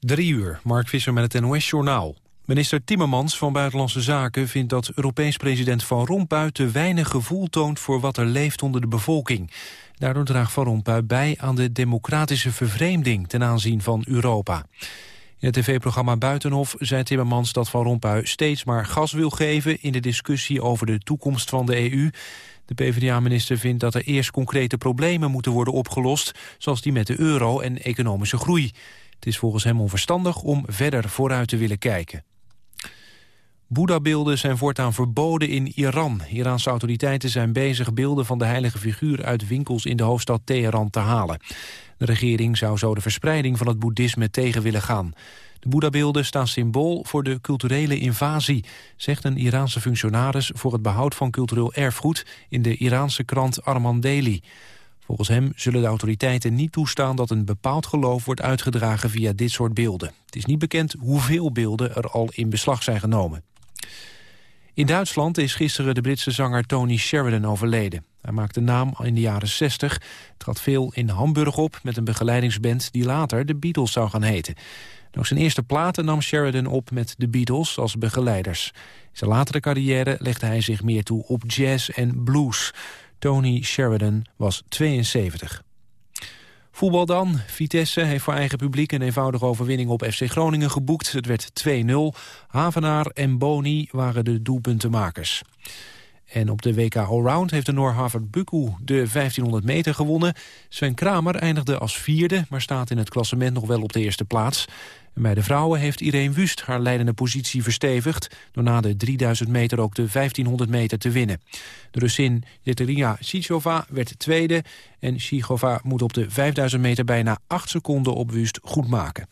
Drie uur, Mark Visser met het NOS-journaal. Minister Timmermans van Buitenlandse Zaken vindt dat Europees president Van Rompuy te weinig gevoel toont voor wat er leeft onder de bevolking. Daardoor draagt Van Rompuy bij aan de democratische vervreemding ten aanzien van Europa. In het tv-programma Buitenhof zei Timmermans dat Van Rompuy steeds maar gas wil geven in de discussie over de toekomst van de EU. De PvdA-minister vindt dat er eerst concrete problemen moeten worden opgelost, zoals die met de euro en economische groei. Het is volgens hem onverstandig om verder vooruit te willen kijken. Boeddha-beelden zijn voortaan verboden in Iran. Iraanse autoriteiten zijn bezig beelden van de heilige figuur... uit winkels in de hoofdstad Teheran te halen. De regering zou zo de verspreiding van het boeddhisme tegen willen gaan. De Boeddha-beelden staan symbool voor de culturele invasie... zegt een Iraanse functionaris voor het behoud van cultureel erfgoed... in de Iraanse krant Arman Daily. Volgens hem zullen de autoriteiten niet toestaan dat een bepaald geloof wordt uitgedragen via dit soort beelden. Het is niet bekend hoeveel beelden er al in beslag zijn genomen. In Duitsland is gisteren de Britse zanger Tony Sheridan overleden. Hij maakte naam in de jaren 60, trad veel in Hamburg op met een begeleidingsband die later de Beatles zou gaan heten. Nog zijn eerste platen nam Sheridan op met de Beatles als begeleiders. In zijn latere carrière legde hij zich meer toe op jazz en blues. Tony Sheridan was 72. Voetbal dan. Vitesse heeft voor eigen publiek een eenvoudige overwinning op FC Groningen geboekt. Het werd 2-0. Havenaar en Boni waren de doelpuntenmakers. En op de WK Allround heeft de Noor Harvard Buku de 1500 meter gewonnen. Sven Kramer eindigde als vierde, maar staat in het klassement nog wel op de eerste plaats. En bij de vrouwen heeft Irene Wust haar leidende positie verstevigd... door na de 3000 meter ook de 1500 meter te winnen. De Russin Jeterina Sichova werd tweede... en Sichova moet op de 5000 meter bijna 8 seconden op Wust goed maken.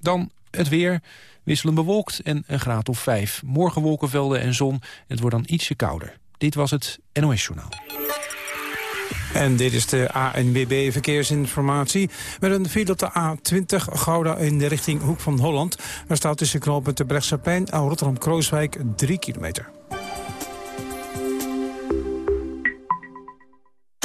Dan het weer, wisselend bewolkt en een graad of 5. Morgen wolkenvelden en zon, het wordt dan ietsje kouder. Dit was het NOS Journaal. En dit is de ANWB Verkeersinformatie. Met een file op de A20 Gouda in de richting Hoek van Holland. Daar staat tussen knooppunt de Brechtseplein en Rotterdam-Krooswijk 3 kilometer.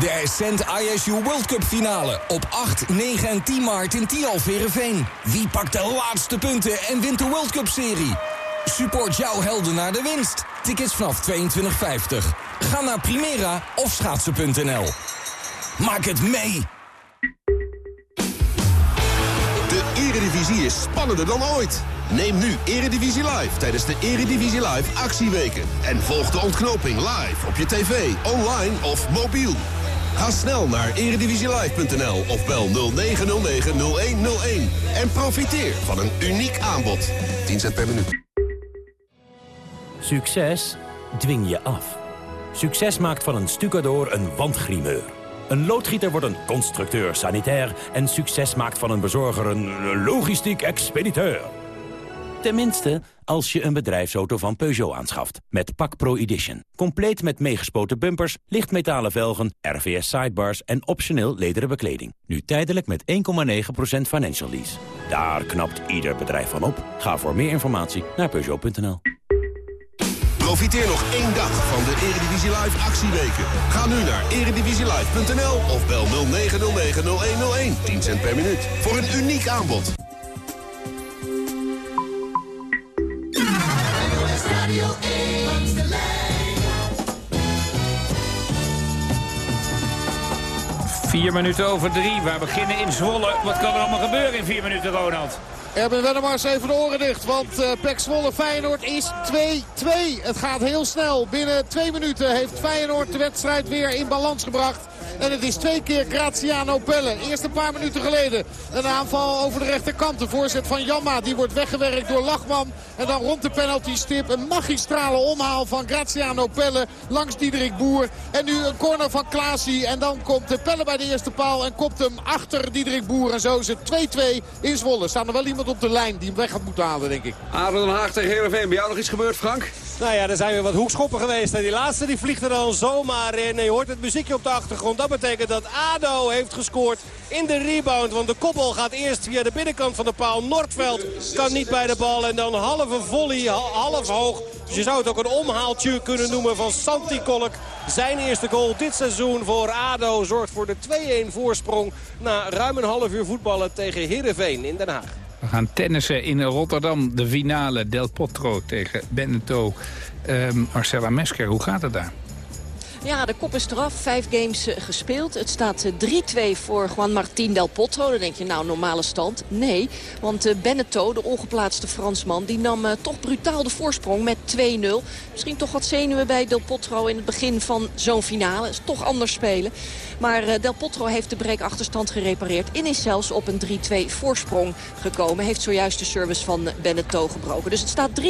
De Ascent ISU World Cup finale op 8, 9 en 10 maart in Tialf Verenveen. Wie pakt de laatste punten en wint de World Cup serie? Support jouw helden naar de winst. Tickets vanaf 22,50. Ga naar Primera of schaatsen.nl. Maak het mee! De Eredivisie is spannender dan ooit. Neem nu Eredivisie Live tijdens de Eredivisie Live actieweken. En volg de ontknoping live op je tv, online of mobiel. Ga snel naar eredivisielive.nl of bel 0909-0101. En profiteer van een uniek aanbod. 10 cent per minuut. Succes dwing je af. Succes maakt van een stucador een wandgrimeur. Een loodgieter wordt een constructeur sanitair... en succes maakt van een bezorger een logistiek expediteur. Tenminste, als je een bedrijfsauto van Peugeot aanschaft. Met Pak Pro Edition. Compleet met meegespoten bumpers, lichtmetalen velgen, RVS sidebars en optioneel lederen bekleding. Nu tijdelijk met 1,9% financial lease. Daar knapt ieder bedrijf van op. Ga voor meer informatie naar Peugeot.nl. Profiteer nog één dag van de Eredivisie Live actieweken. Ga nu naar eredivisielive.nl of bel 0909-0101. 10 cent per minuut. Voor een uniek aanbod. Radio 1 langs de. Vier minuten over drie. We beginnen in Zwolle. Wat kan er allemaal gebeuren in vier minuten, Ronald? Erben Wennemars even de oren dicht, want uh, Pek Zwolle Feyenoord is 2-2. Het gaat heel snel. Binnen twee minuten heeft Feyenoord de wedstrijd weer in balans gebracht. En het is twee keer Graziano Pelle. Eerst een paar minuten geleden een aanval over de rechterkant. De voorzet van Jamma. Die wordt weggewerkt door Lachman. En dan rond de penaltystip een magistrale omhaal van Graziano Pelle langs Diederik Boer. En nu een corner van Klaasie. En dan komt de Pelle bij de eerste paal en kopt hem achter Diederik Boer. En zo is het 2-2 in Zwolle. Staat er wel iemand op de lijn die hem weg gaat moeten halen, denk ik. Adel Den Haag tegen Heerenveen. Bij jou nog iets gebeurd, Frank? Nou ja, er zijn weer wat hoekschoppen geweest. En die laatste die vliegt er dan zomaar in. En je hoort het muziekje op de achtergrond. Dat betekent dat ADO heeft gescoord in de rebound. Want de kopbal gaat eerst via de binnenkant van de paal. Noordveld kan niet bij de bal. En dan halve volley, half hoog. Dus je zou het ook een omhaaltje kunnen noemen van Santi Kolk. Zijn eerste goal dit seizoen voor ADO zorgt voor de 2-1 voorsprong. Na ruim een half uur voetballen tegen Heerenveen in Den Haag. We gaan tennissen in Rotterdam. De finale Del Potro tegen Benetton. Uh, Marcella Mesker, hoe gaat het daar? Ja, de kop is eraf. Vijf games eh, gespeeld. Het staat 3-2 eh, voor Juan Martín Del Potro. Dan denk je, nou, normale stand. Nee, want uh, Beneteau, de ongeplaatste Fransman... die nam toch brutaal de voorsprong met 2-0. Misschien toch wat zenuwen bij Del Potro in het begin van zo'n finale. Is toch anders spelen. Maar Del Potro heeft de breakachterstand gerepareerd. En is zelfs op een 3-2 voorsprong gekomen. Heeft zojuist de service van Beneteau gebroken. Dus het staat 3-2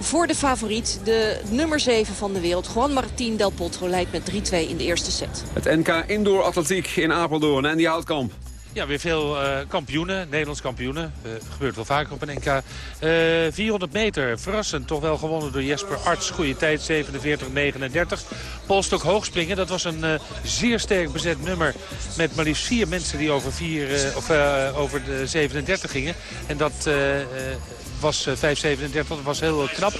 voor de favoriet. De nummer 7 van de wereld, Juan Martín Del Potro leidt met 3-2 in de eerste set. Het NK Indoor Atletiek in Apeldoorn en die Houtkamp. Ja, weer veel uh, kampioenen, Nederlands kampioenen. Uh, gebeurt wel vaker op een NK. Uh, eh, 400 meter, verrassend, toch wel gewonnen door Jesper Arts. Goede tijd, 47-39. Polstok hoogspringen, dat was een zeer sterk bezet nummer... met maar liefst vier mensen die over, vier, of, over de 37 gingen. En dat was 5,37, dat was heel knap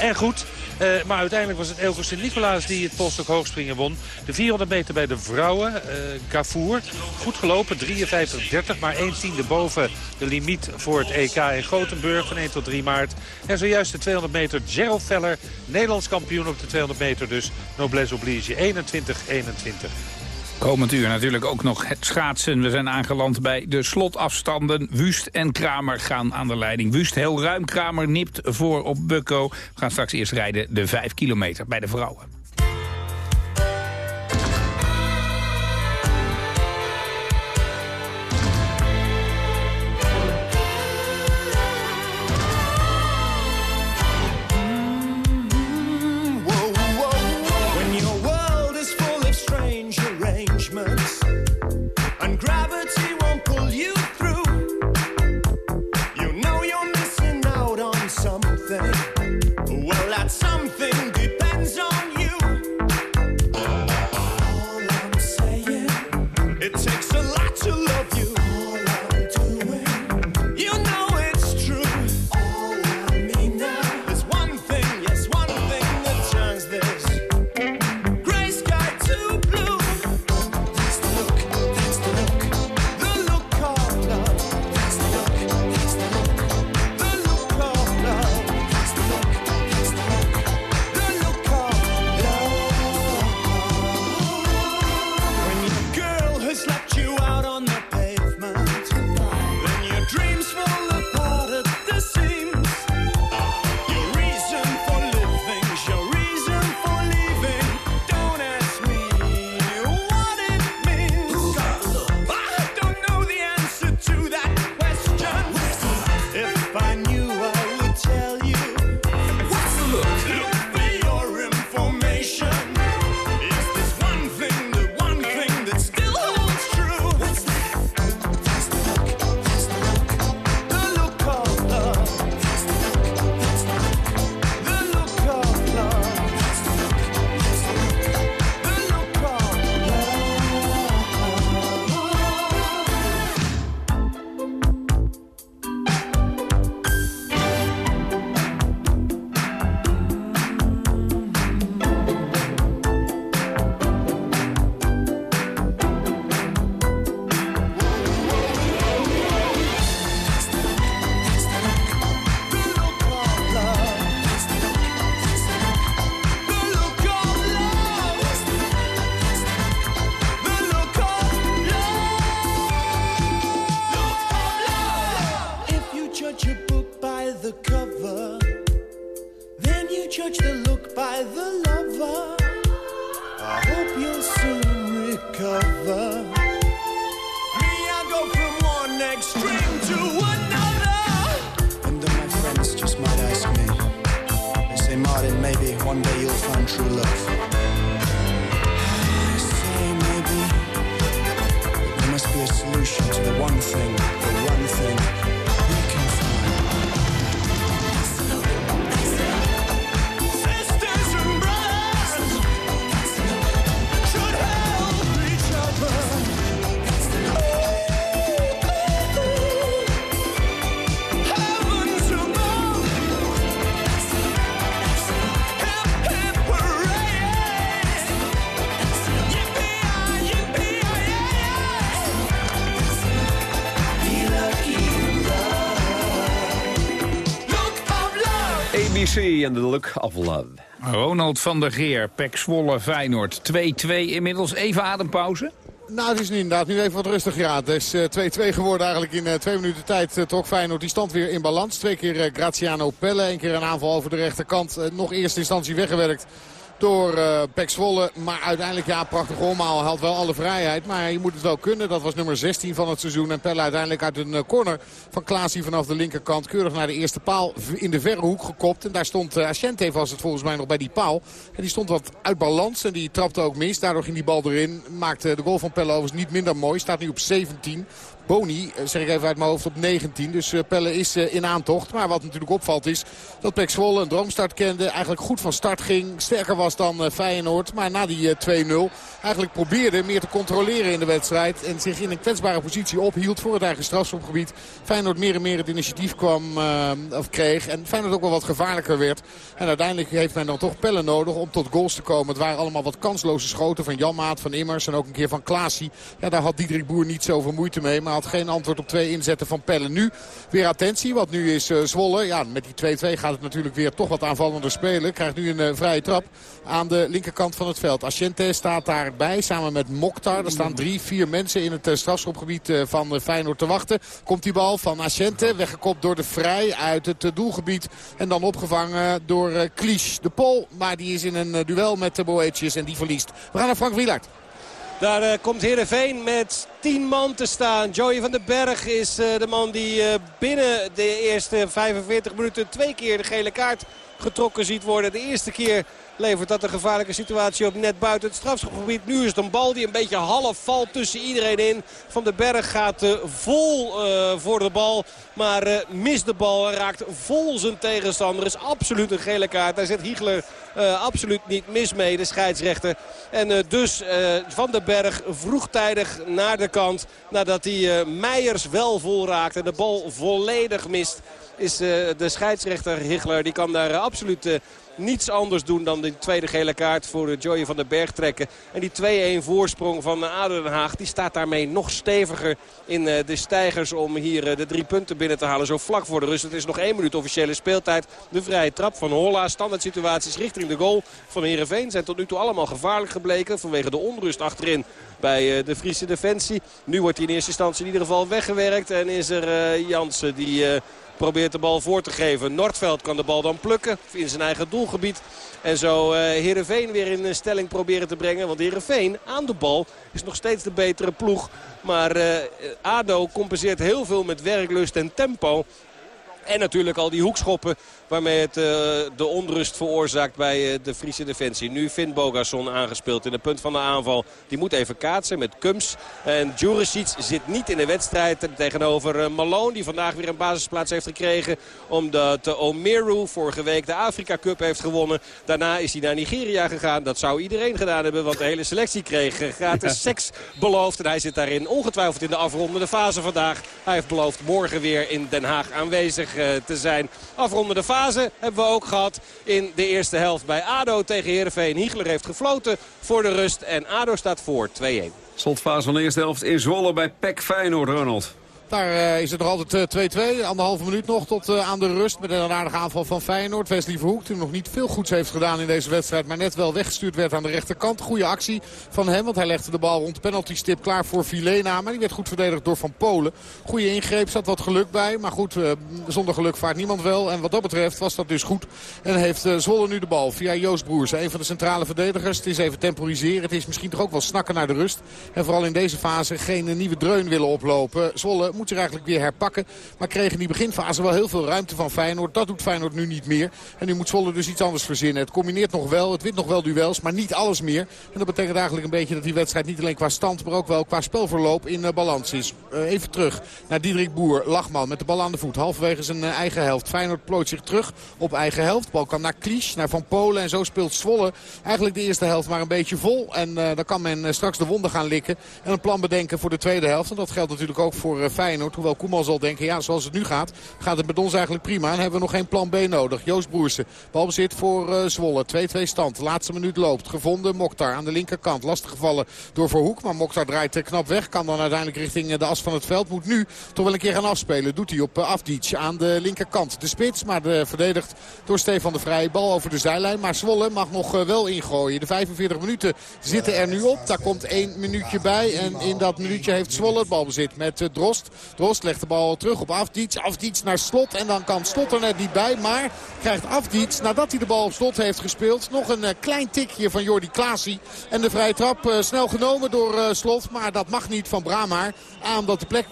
en goed. Uh, maar uiteindelijk was het Elko Sint-Nicolaas die het polstok hoogspringen won. De 400 meter bij de vrouwen. Uh, Gafour. Goed gelopen. 53-30. Maar 1 tiende boven de limiet voor het EK in Gothenburg van 1 tot 3 maart. En zojuist de 200 meter Gerald Veller. Nederlands kampioen op de 200 meter dus. Noblesse oblige 21-21. Komend uur natuurlijk ook nog het schaatsen. We zijn aangeland bij de slotafstanden. Wust en Kramer gaan aan de leiding. Wust heel ruim, Kramer nipt voor op Bukko. We gaan straks eerst rijden de 5 kilometer bij de vrouwen. Love. Ronald van der Geer, Pek Zwolle, Feyenoord. 2-2 inmiddels. Even adempauze. Nou, het is nu inderdaad nu even wat rustiger aan. Het is eh, 2-2 geworden eigenlijk in eh, twee minuten tijd. eh, trok Feyenoord die stand weer in balans. Twee keer eh, Graziano Pelle. Eén keer een aanval over de rechterkant. Eh, nog eerste instantie weggewerkt door eh Pek. Maar uiteindelijk, ja, prachtig omhaal. Had wel alle vrijheid. Maar je moet het wel kunnen. Dat was nummer 16 van het seizoen. En Pelle uiteindelijk uit een eh, corner van Klaasie vanaf de linkerkant. Keurig naar de eerste paal in de verre hoek gekopt. En daar stond uh, was het volgens mij nog bij die paal. En die stond wat uit balans. En die trapte ook mis. Daardoor ging die bal erin. Maakte de goal van Pelle overigens niet minder mooi. Staat nu op 17. Boni, eh, zeg ik even uit mijn hoofd, op 19. Dus eh, Pelle is eh, in aantocht. Maar wat natuurlijk opvalt is dat Pek Zwolle een droomstart kende. Eigenlijk goed van start ging. Sterker was dan Feyenoord. Maar na die eh, 2-0 eigenlijk probeerde meer te controleren in de wedstrijd. En zich in een kwetsbare positie ophield voor het eigen strafschopgebied. Feyenoord meer en meer het initiatief kwam of kreeg. En Feyenoord ook wel wat gevaarlijker werd. En uiteindelijk heeft men dan toch Pelle nodig om tot goals te komen. Het waren allemaal wat kansloze schoten van Janmaat, van Immers en ook een keer van Klaasie. Ja, daar had Diederik Boer niet zoveel moeite mee. Maar geen antwoord op twee inzetten van Pelle. Nu weer attentie, want nu is eh, Zwolle. Ja, met die 2-2 gaat het natuurlijk weer toch wat aanvallender spelen. Krijgt nu een eh, vrije trap aan de linkerkant van het veld. Asciente staat daarbij samen met Mokhtar. Er staan drie, vier mensen in het eh, strafschopgebied van Feyenoord te wachten. Komt die bal van Asciente, weggekopt door de Vrij uit het doelgebied. En dan opgevangen door Klisch, de Pol. Maar die is in een duel met de Boetjes en die verliest. We gaan naar Frank Wielaert. Daar eh, komt Heerenveen met 10 man te staan. Joey van den Berg is eh, de man die eh, binnen de eerste 45 minuten twee keer de gele kaart getrokken ziet worden. De eerste keer levert dat een gevaarlijke situatie op net buiten het strafschopgebied. Nu is het een bal die een beetje half valt tussen iedereen in. Van den Berg gaat eh, vol eh, voor de bal. Maar eh, mist de bal en raakt vol zijn tegenstander. Is absoluut een gele kaart. Daar zit Hiegler absoluut niet mis mee, de scheidsrechter. En dus Van den Berg vroegtijdig naar de kant. Nadat hij Meijers wel vol raakt en de bal volledig mist. Is de scheidsrechter Hiegler. Die kan daar absoluut... eh, niets anders doen dan de tweede gele kaart voor Joey van den Berg trekken. En die 2-1 voorsprong van ADO Den Haag die staat daarmee nog steviger in eh, de stijgers om hier eh, de drie punten binnen te halen. Zo vlak voor de rust. Het is nog één minuut officiële speeltijd. De vrije trap van Holla. Standaard situaties richting de goal van Heerenveen zijn tot nu toe allemaal gevaarlijk gebleken. Vanwege de onrust achterin bij eh, de Friese defensie. Nu wordt hij in eerste instantie in ieder geval weggewerkt. En is er eh, Jansen die... eh, probeert de bal voor te geven. Noordveld kan de bal dan plukken in zijn eigen doelgebied. En zo uh, Heerenveen weer in stelling proberen te brengen. Want Heerenveen aan de bal is nog steeds de betere ploeg. Maar uh, ADO compenseert heel veel met werklust en tempo. En natuurlijk al die hoekschoppen waarmee het uh, de onrust veroorzaakt bij uh, de Friese defensie. Nu Finn Bogason aangespeeld in het punt van de aanval. Die moet even kaatsen met Kums. En Juricic zit niet in de wedstrijd tegenover uh, Malone. Die vandaag weer een basisplaats heeft gekregen. Omdat Omeru vorige week de Afrika Cup heeft gewonnen. Daarna is hij naar Nigeria gegaan. Dat zou iedereen gedaan hebben. Want de hele selectie kreeg gratis seks beloofd. En hij zit daarin ongetwijfeld in de afrondende fase vandaag. Hij heeft beloofd morgen weer in Den Haag aanwezig te zijn. Afrondende fase hebben we ook gehad in de eerste helft bij ADO tegen Heerenveen. Hiegler heeft gefloten voor de rust en ADO staat voor 2-1. Slotfase van de eerste helft in Zwolle bij PEC Feyenoord, Ronald. Daar uh, is het nog altijd 2-2. Anderhalve minuut nog tot uh, aan de rust. Met een aardige aanval van Feyenoord. Wesley Verhoek die nog niet veel goeds heeft gedaan in deze wedstrijd. Maar net wel weggestuurd werd aan de rechterkant. Goede actie van hem. Want hij legde de bal rond de penalty stip klaar voor Vilena. Maar die werd goed verdedigd door Van Polen. Goede ingreep. Zat wat geluk bij. Maar goed, zonder geluk vaart niemand wel. En wat dat betreft was dat dus goed. En heeft Zwolle nu de bal via Joost Broers. Een van de centrale verdedigers. Het is even temporiseren. Het is misschien toch ook wel snakken naar de rust. En vooral in deze fase geen nieuwe dreun willen oplopen. Zwolle moet zich eigenlijk weer herpakken. Maar kreeg in die beginfase wel heel veel ruimte van Feyenoord. Dat doet Feyenoord nu niet meer. En nu moet Zwolle dus iets anders verzinnen. Het combineert nog wel, het wint nog wel duels, maar niet alles meer. En dat betekent eigenlijk een beetje dat die wedstrijd niet alleen qua stand... maar ook wel qua spelverloop in uh, balans is. Uh, even terug naar Diederik Boer, Lachman met de bal aan de voet. Halverwege zijn uh, eigen helft. Feyenoord plooit zich terug op eigen helft. Bal kan naar Klisch, naar Van Polen. En zo speelt Zwolle eigenlijk de eerste helft maar een beetje vol. En dan kan men straks de wonden gaan likken. En een plan bedenken voor de tweede helft. En dat geldt natuurlijk ook voor Feyenoord. Hoewel Koeman zal denken, ja, zoals het nu gaat, gaat het met ons eigenlijk prima. En hebben we nog geen plan B nodig. Joost Broersen, balbezit voor uh, Zwolle. 2-2 stand. Laatste minuut loopt. Gevonden Mokhtar aan de linkerkant. Lastig gevallen door Verhoek. Maar Mokhtar draait knap weg. Kan dan uiteindelijk richting de as van het veld. Moet nu toch wel een keer gaan afspelen. Doet hij op Afdic aan de linkerkant. De spits, maar de, verdedigd door Stefan de Vrij. Bal over de zijlijn. Maar Zwolle mag nog wel ingooien. De 45 minuten zitten er nu op. Daar komt één minuutje bij. En in dat minuutje heeft Zwolle het balbezit met Drost. Drost legt de bal terug op Afdic. Afdic naar Slot. En dan kan Slot er net niet bij. Maar krijgt Afdic, nadat hij de bal op Slot heeft gespeeld... nog een klein tikje van Jordi Klaasie. En de vrije trap snel genomen door Slot. Maar dat mag niet van Brahmaar. Aan dat de plek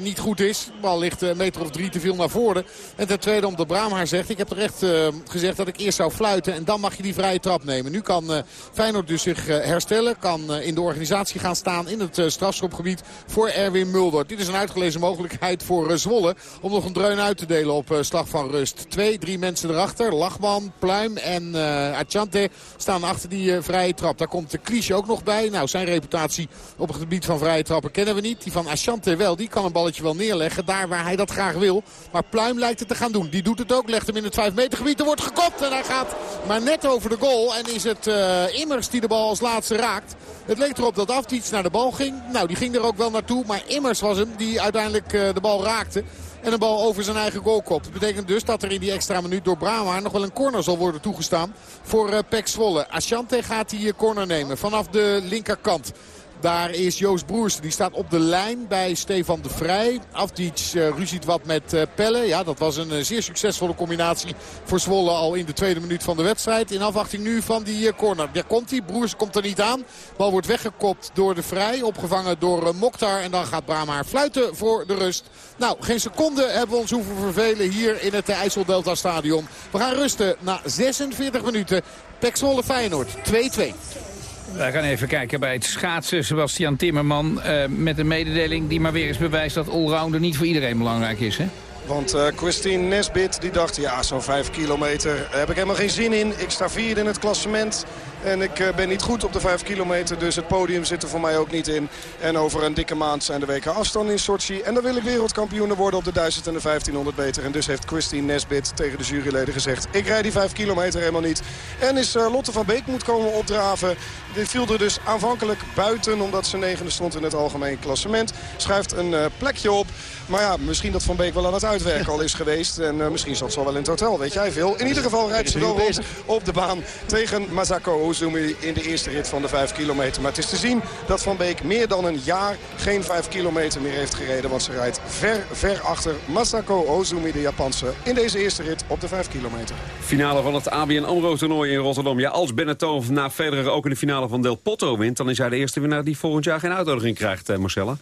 niet goed is. De bal ligt een meter of drie te veel naar voren. En ten tweede omdat Brahmaar zegt... ik heb toch echt uh, gezegd dat ik eerst zou fluiten. En dan mag je die vrije trap nemen. Nu kan Feyenoord dus zich herstellen. Kan in de organisatie gaan staan in het strafschopgebied voor Erwin Mulder. Dit is een uitgelezen mogelijkheid voor Zwolle. Om nog een dreun uit te delen op slag van rust. Twee, drie mensen erachter. Lachman, Pluim en Achante staan achter die vrije trap. Daar komt de Kliesje ook nog bij. Nou, zijn reputatie op het gebied van vrije trappen kennen we niet. Die van Achante wel. Die kan een balletje wel neerleggen. Daar waar hij dat graag wil. Maar Pluim lijkt het te gaan doen. Die doet het ook. Legt hem in het 5 meter gebied. Er wordt gekopt. En hij gaat maar net over de goal. En is het uh, Immers die de bal als laatste raakt. Het leek erop dat Afdiets naar de bal ging. Nou, die ging er ook wel naartoe. Maar Immers was hem die uiteindelijk uh, de bal raakte. En een bal over zijn eigen goal kopt. Dat betekent dus dat er in die extra minuut door Brahma nog wel een corner zal worden toegestaan voor uh, Pek Zwolle. Asante gaat die corner nemen vanaf de linkerkant. Daar is Joost Broers. Die staat op de lijn bij Stefan de Vrij. Afdic uh, ruziet wat met uh, Pelle. Ja, dat was een uh, zeer succesvolle combinatie voor Zwolle al in de tweede minuut van de wedstrijd. In afwachting nu van die corner. Daar komt hij. Broers komt er niet aan. Bal wordt weggekopt door de Vrij. Opgevangen door Mokhtar. En dan gaat Brahma fluiten voor de rust. Nou, geen seconde hebben we ons hoeven vervelen hier in het IJsseldelta stadion. We gaan rusten na 46 minuten. Pek Zwolle Feyenoord 2-2. Wij gaan even kijken bij het schaatsen. Sebastian Timmerman uh, met een mededeling die maar weer eens bewijst dat allrounder niet voor iedereen belangrijk is. Hè? Want uh, Christine Nesbit die dacht, ja zo'n 5 kilometer heb ik helemaal geen zin in. Ik sta vierde in het klassement. En ik uh, ben niet goed op de 5 kilometer, dus het podium zit er voor mij ook niet in. En over een dikke maand zijn de weken afstand in Sochi. En dan wil ik wereldkampioen worden op de 1000 en de 1500 meter. En dus heeft Christine Nesbit tegen de juryleden gezegd... ik rijd die 5 kilometer helemaal niet. En is uh, Lotte van Beek moet komen opdraven. Die viel er dus aanvankelijk buiten, omdat ze negende stond in het algemeen klassement. Schuift een uh, plekje op. Maar ja, misschien dat Van Beek wel aan het uitwerken al is geweest. En uh, misschien zat ze al wel in het hotel, weet jij veel. In ieder geval rijdt ze wel rond op de baan tegen Masako Ozumi in de eerste rit van de 5 kilometer. Maar het is te zien dat Van Beek meer dan een jaar geen 5 kilometer meer heeft gereden. Want ze rijdt ver, ver achter Masako Ozumi, de Japanse, in deze eerste rit op de 5 kilometer. Finale van het ABN AMRO-toernooi in Rotterdam. Ja, als Benetton na Federer ook in de finale van Del Potro wint... dan is hij de eerste winnaar die volgend jaar geen uitnodiging krijgt, eh, Marcella.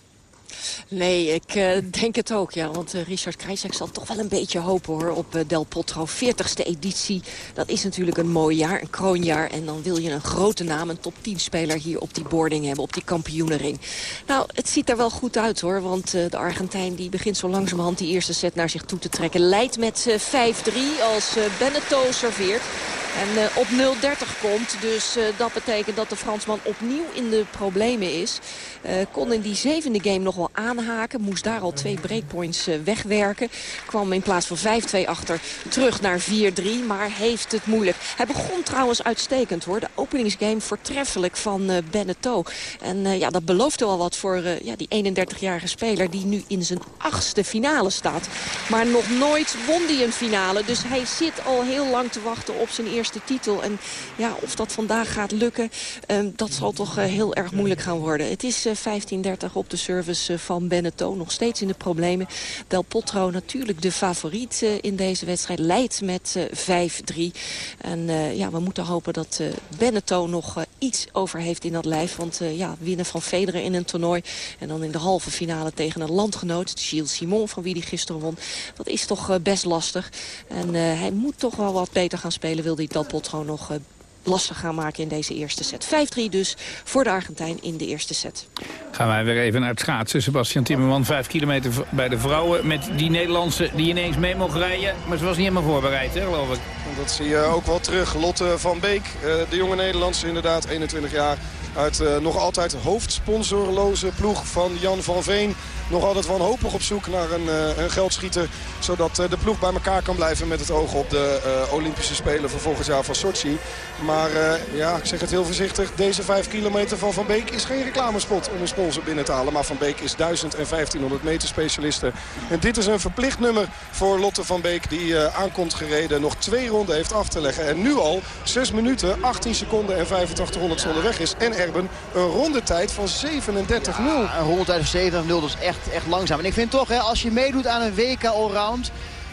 Nee, ik uh, denk het ook, ja. Want uh, Richard Krijsek zal toch wel een beetje hopen, hoor, op uh, Del Potro. 40ste editie, dat is natuurlijk een mooi jaar, een kroonjaar. En dan wil je een grote naam, een top 10 speler hier op die boarding hebben, op die kampioenenring. Nou, het ziet er wel goed uit, hoor. Want de Argentijn die begint zo langzamerhand die eerste set naar zich toe te trekken. Leidt met 5-3 als Beneteau serveert. En uh, op 0-30 komt. Dus uh, dat betekent dat de Fransman opnieuw in de problemen is. Uh, kon in die zevende game nog wel aanhaken. Moest daar al twee breakpoints wegwerken. Kwam in plaats van 5-2 achter terug naar 4-3. Maar heeft het moeilijk. Hij begon trouwens uitstekend hoor. De openingsgame voortreffelijk van Beneteau. En ja, dat beloofde wel wat voor ja, die 31-jarige speler die nu in zijn achtste finale staat. Maar nog nooit won hij een finale. Dus hij zit al heel lang te wachten op zijn eerste titel. En ja, of dat vandaag gaat lukken, um, dat zal toch uh, heel erg moeilijk gaan worden. Het is uh, 15-30 op de service uh, van Benetton. Nog steeds in de problemen. Del Potro natuurlijk de favoriet in deze wedstrijd. Leidt met 5-3. En ja, we moeten hopen dat Benetton nog iets over heeft in dat lijf. Want ja, winnen van Federer in een toernooi. En dan in de halve finale tegen een landgenoot. Gilles Simon, van wie die gisteren won. Dat is toch best lastig. En hij moet toch wel wat beter gaan spelen. Wil hij dat pot gewoon nog lastig gaan maken in deze eerste set. 5-3 dus voor de Argentijn in de eerste set. Gaan wij weer even naar het schaatsen. Sebastian Timmerman, 5 kilometer bij de vrouwen... met die Nederlandse die ineens mee mocht rijden. Maar ze was niet helemaal voorbereid, hè, geloof ik. Dat zie je ook wel terug. Lotte van Beek, de jonge Nederlandse inderdaad, 21 jaar... uit uh, nog altijd hoofdsponsorloze ploeg van Jan van Veen nog altijd wanhopig op zoek naar een, uh, een geldschieter. Zodat uh, de ploeg bij elkaar kan blijven met het oog op de uh, Olympische Spelen van volgend jaar van Sochi. Maar ja, ik zeg het heel voorzichtig. Deze 5 kilometer van Van Beek is geen reclamespot om een sponsor binnen te halen. Maar Van Beek is 1000 en 1500 meter specialiste. En dit is een verplicht nummer voor Lotte Van Beek die aankomt gereden. Nog twee ronden heeft af te leggen. En nu al 6 minuten, 18 seconden en 8500 zonder weg is. En Erben een rondetijd van 37-0. Ja, een rondetijd van 37-0, dus echt echt, langzaam. En ik vind toch, hè, als je meedoet aan een WK Allround...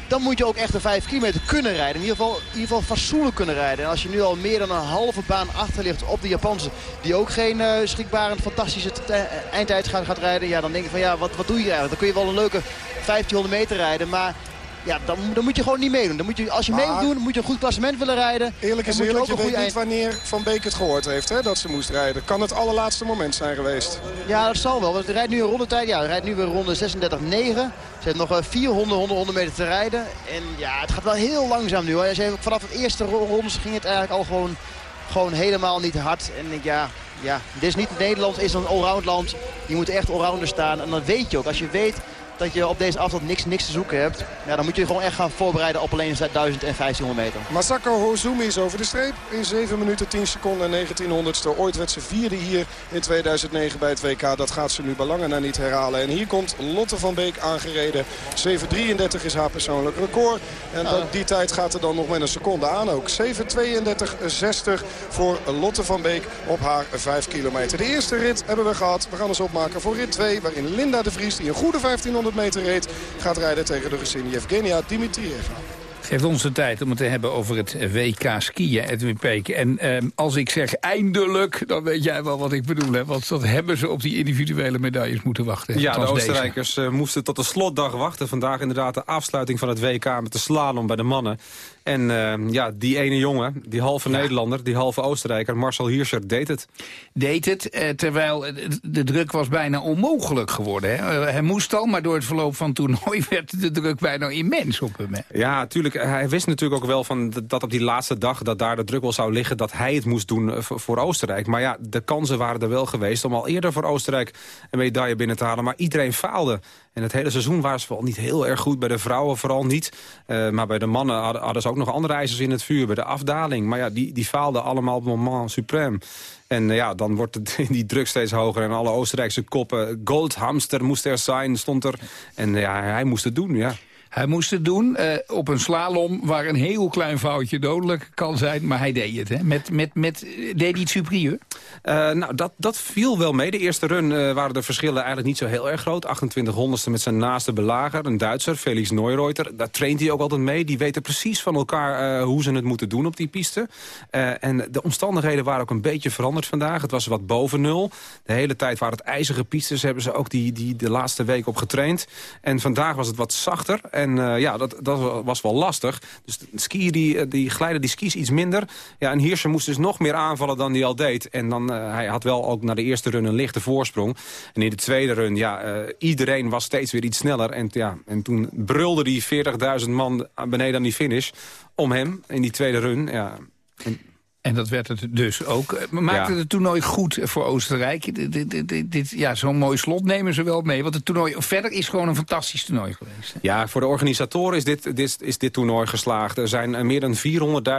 dan moet je ook echt de 5 kilometer kunnen rijden. In ieder geval, in ieder geval fatsoenlijk kunnen rijden. En als je nu al meer dan een halve baan achter ligt op de Japanse... die ook geen uh, fantastische eindtijd gaat, gaat rijden... ja, dan denk ik van ja, wat, wat doe je eigenlijk? Dan kun je wel een leuke 1500 meter rijden, maar... Ja, dan, dan, moet je gewoon niet meedoen. Dan moet je, als je mee moet doen, moet je een goed klassement willen rijden. Eerlijk is eerlijk, je weet niet wanneer Van Beek het gehoord heeft hè, dat ze moest rijden. Kan het allerlaatste moment zijn geweest? Ja, dat zal wel. Want hij rijdt nu een rondetijd. Ja, hij rijdt nu weer ronde 36-9. Ze heeft nog 400, 100, 100 meter te rijden. En ja, het gaat wel heel langzaam nu. Hoor. Vanaf het eerste ronde ging het eigenlijk al gewoon, gewoon helemaal niet hard. En ja, ja, dit is niet Nederland, is een allround land. Je moet echt allrounder staan. En dan weet je ook, als je weet dat je op deze afstand niks, niks te zoeken hebt. Ja, dan moet je gewoon echt gaan voorbereiden op alleen 1000 en 1500 meter. Masako Hozumi is over de streep in 7 minuten 10 seconden en 1900ste. Ooit werd ze vierde hier in 2009 bij het WK. Dat gaat ze nu belangen naar niet herhalen. En hier komt Lotte van Beek aangereden. 7.33 is haar persoonlijk record. En dat, die tijd gaat er dan nog met een seconde aan ook. 7.32.60 voor Lotte van Beek op haar 5 kilometer. De eerste rit hebben we gehad. We gaan ons opmaken voor rit 2. Waarin Linda de Vries, die een goede 1500 meter reed, gaat rijden tegen de Russin Yevgenia Dimitrieva. Geeft ons de tijd om het te hebben over het WK skiën, Edwin Peek. En eh, als ik zeg eindelijk, dan weet jij wel wat ik bedoel. Hè? Want dat hebben ze op die individuele medailles moeten wachten. Ja, de Oostenrijkers uh, moesten tot de slotdag wachten. Vandaag inderdaad de afsluiting van het WK met de slalom bij de mannen. En uh, ja, die ene jongen, die halve ja. Nederlander, die halve Oostenrijker, Marcel Hirscher, deed het. Deed het, eh, terwijl de druk was bijna onmogelijk geworden. Hè? Hij moest al, maar door het verloop van het toernooi werd de druk bijna immens op hem. Hè? Ja, natuurlijk. Hij wist natuurlijk ook wel van dat op die laatste dag, dat daar de druk wel zou liggen, dat hij het moest doen voor Oostenrijk. Maar ja, de kansen waren er wel geweest om al eerder voor Oostenrijk een medaille binnen te halen. Maar iedereen faalde. En het hele seizoen waren ze wel niet heel erg goed. Bij de vrouwen vooral niet. Uh, maar bij de mannen hadden, hadden, ze ook nog andere ijzers in het vuur. Bij de afdaling. Maar ja, die, die faalden allemaal op het moment suprem. En uh, ja, dan wordt het, die druk steeds hoger. En alle Oostenrijkse koppen. Goldhamster moest er zijn, stond er. En ja, hij moest het doen, ja. Hij moest het doen uh, op een slalom waar een heel klein foutje dodelijk kan zijn. Maar hij deed het. Hè? Met, met, met, deed hij het superieur? Uh, nou, dat, dat viel wel mee. De eerste run waren de verschillen eigenlijk niet zo heel erg groot. 28 honderdste met zijn naaste belager, een Duitser, Felix Neureuter. Daar traint hij ook altijd mee. Die weten precies van elkaar hoe ze het moeten doen op die piste. en de omstandigheden waren ook een beetje veranderd vandaag. Het was wat boven nul. De hele tijd waren het ijzige pistes. Hebben ze ook die, die de laatste week op getraind. En vandaag was het wat zachter. En uh, ja, dat, dat was wel lastig. Dus de skier die, die glijden die skis iets minder. Ja, en Hirscher moest dus nog meer aanvallen dan hij al deed. En dan, uh, hij had wel ook naar de eerste run een lichte voorsprong. En in de tweede run, ja, iedereen was steeds weer iets sneller. En, ja, en toen brulde die 40.000 man beneden aan die finish om hem in die tweede run. Ja, En dat werd het dus ook. Maakte Ja. het toernooi goed voor Oostenrijk? Dit, dit, dit, ja, Zo'n mooi slot nemen ze wel mee. Want het toernooi verder is gewoon een fantastisch toernooi geweest. hè? Ja, voor de organisatoren is dit, dit, is dit toernooi geslaagd. Er zijn eh, meer dan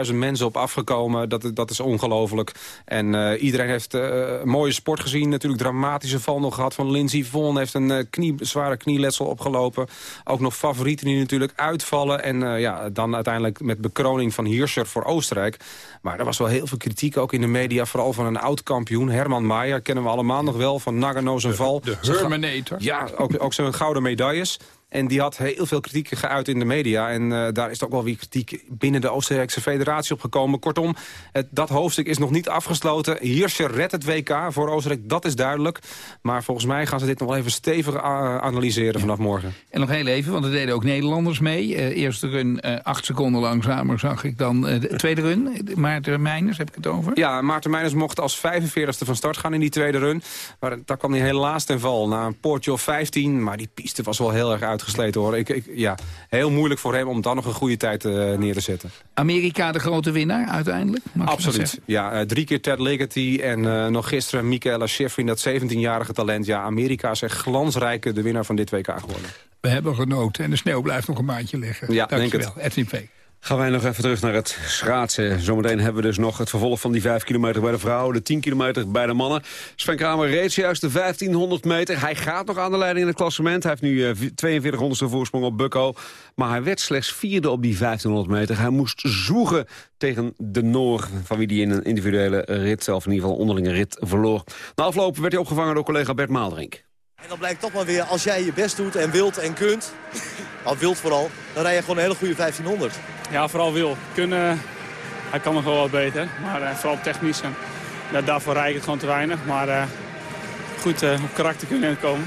400.000 mensen op afgekomen. Dat, dat is ongelooflijk. En eh, iedereen heeft eh, een mooie sport gezien. Natuurlijk dramatische val nog gehad van Lindsey Vonn. Heeft een eh, knie, zware knieletsel opgelopen. Ook nog favorieten die natuurlijk uitvallen. En eh, ja, dan uiteindelijk met bekroning van Hirscher voor Oostenrijk. Maar er was wel heel veel kritiek ook in de media. Vooral van een oud-kampioen, Herman Maier. Kennen we allemaal nog wel, van Nagano zijn val. De Herminator. ja, ook, ook zijn gouden medailles. En die had heel veel kritiek geuit in de media. En eh, daar is ook wel weer kritiek binnen de Oostenrijkse federatie opgekomen. Kortom, het, dat hoofdstuk is nog niet afgesloten. Hirscher redt het WK voor Oostenrijk, dat is duidelijk. Maar volgens mij gaan ze dit nog wel even stevig eh, analyseren vanaf morgen. En nog heel even, want er deden ook Nederlanders mee. Eh, eerste run acht seconden langzamer zag ik dan de tweede run. Maarten Meiners heb ik het over. Ja, Maarten Meijers mocht als 45ste van start gaan in die tweede run. Maar daar kwam hij helaas ten val. Na een poortje of 15, maar die piste was wel heel erg uitgesleten hoor. Ik, ik, ja, heel moeilijk voor hem om dan nog een goede tijd eh, neer te zetten. Amerika de grote winnaar uiteindelijk? Absoluut. Ja, eh, drie keer Ted Ligety en eh, nog gisteren Michaela Schifrin, dat 17-jarige talent. Ja, Amerika is echt glansrijke de winnaar van dit WK geworden. We hebben genoten en de sneeuw blijft nog een maandje liggen. Ja, denk Dankjewel, het. Edwin Peek. Gaan wij nog even terug naar het schaatsen. Zometeen hebben we dus nog het vervolg van die 5 kilometer bij de vrouwen... de 10 kilometer bij de mannen. Sven Kramer reed juist de 1500 meter. Hij gaat nog aan de leiding in het klassement. Hij heeft nu eh, 42 honderdste voorsprong op Bukko. Maar hij werd slechts vierde op die 1500 meter. Hij moest zoegen tegen de Noor... van wie hij in een individuele rit, of in ieder geval onderlinge rit, verloor. Na afloop werd hij opgevangen door collega Bert Maalderink. En dan blijkt toch maar weer, als jij je best doet en wilt en kunt, al wilt vooral, dan rij je gewoon een hele goede 1500. Ja, vooral wil. Kunnen, hij kan nog wel wat beter, maar eh, vooral technisch. En, ja, daarvoor rijd ik het gewoon te weinig. Maar eh, goed eh, op karakter kunnen komen.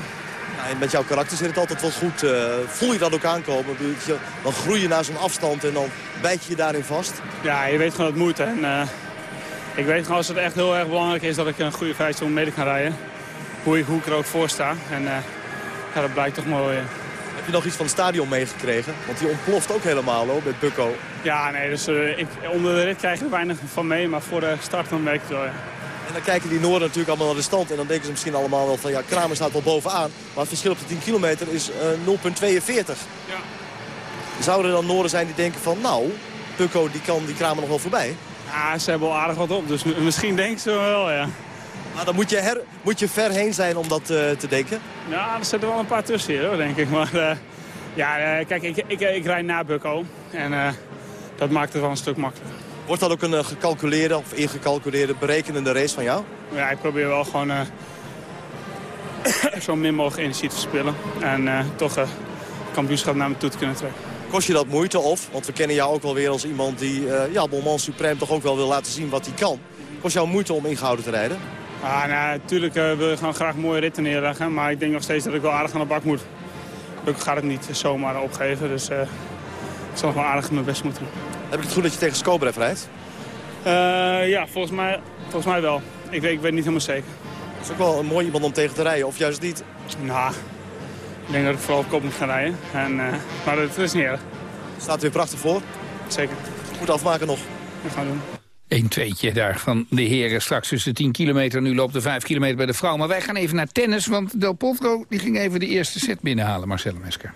Ja, en met jouw karakter zit het altijd wel goed. eh, voel je dat ook aankomen? Dan groei je naar zo'n afstand en dan bijt je je daarin vast. Ja, je weet gewoon dat het moet. En, eh, ik weet gewoon als het echt heel erg belangrijk is dat ik een goede 1500 meter kan rijden. Hoe ik, hoe ik er ook voor sta. En eh, ja, dat blijkt toch wel weer. Heb je nog iets van het stadion meegekregen? Want die ontploft ook helemaal hoor, met Bukko. Ja, nee, dus eh, ik, onder de rit krijg je er weinig van mee. Maar voor de start dan merk je het wel, ja. En dan kijken die Noorden natuurlijk allemaal naar de stand. En dan denken ze misschien allemaal wel van ja, Kramer staat wel bovenaan. Maar het verschil op de 10 kilometer is eh 0,42. Ja. Zouden er dan Noorden zijn die denken van nou, Bukko die kan die Kramer nog wel voorbij? Ja, ze hebben al aardig wat op. Dus misschien denken ze wel, ja. Maar dan moet je, her, moet je ver heen zijn om dat eh, te denken. Ja, er zitten wel een paar tussen hier, hoor, denk ik. Maar eh, ja, eh, kijk, ik, ik, ik rijd na Bukko. En dat maakt het wel een stuk makkelijker. Wordt dat ook een gecalculeerde of ingecalculeerde berekenende race van jou? Ja, ik probeer wel gewoon eh, zo min mogelijk energie te verspillen. En toch eh kampioenschap naar me toe te kunnen trekken. Kost je dat moeite of, want we kennen jou ook wel weer als iemand die ja, Bonman Supreme toch ook wel wil laten zien wat hij kan. Kost jou moeite om ingehouden te rijden? Ah, nou, natuurlijk eh, wil je gewoon graag mooie ritten neerleggen. Maar ik denk nog steeds dat ik wel aardig aan de bak moet. Gelukkig gaat het niet zomaar opgeven. Dus eh, ik zal nog wel aardig mijn best moeten doen. Heb ik het goed dat je tegen Skobrev rijdt? Eh, ja, volgens mij, volgens mij wel. Ik weet, ik weet niet helemaal zeker. Dat is ook wel een mooi iemand om tegen te rijden, of juist niet? Nou, ik denk dat ik vooral op kop moet gaan rijden. En, maar dat, is niet erg. Staat weer prachtig voor. Zeker. Goed afmaken nog. Dat gaan we doen. Een tweetje daar van de heren straks tussen 10 kilometer. Nu loopt de 5 kilometer bij de vrouw. Maar wij gaan even naar tennis, want Del Potro die ging even de eerste set binnenhalen, Marcelo Mesker.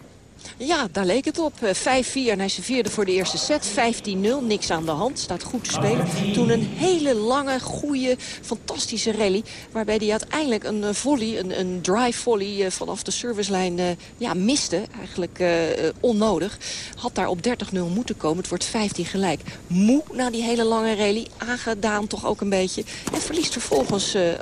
Ja, daar leek het op. Eh, 5-4 en hij serveerde voor de eerste set. 15-0, niks aan de hand. Staat goed te spelen. Toen een hele lange, goede, fantastische rally. Waarbij hij uiteindelijk een eh, volley, een, een drive volley eh, vanaf de servicelijn eh, ja, miste. Eigenlijk eh, eh, onnodig. Had daar op 30-0 moeten komen. Het wordt 15 gelijk. Moe na die hele lange rally. Aangedaan toch ook een beetje. En verliest vervolgens een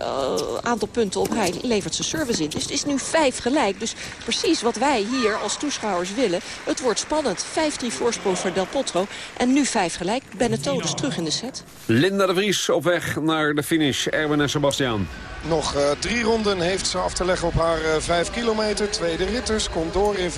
aantal punten op rij. Levert zijn service in. Dus het is nu 5 gelijk. Dus precies wat wij hier als toeschouwers willen. Het wordt spannend. 5-3 voorsprong voor Del Potro. En nu 5 gelijk. Beneteau dus terug in de set. Linda de Vries op weg naar de finish. Erwin en Sebastian. Nog eh, drie ronden heeft ze af te leggen op haar eh, vijf kilometer. Tweede ritters komt door in 5.23.66.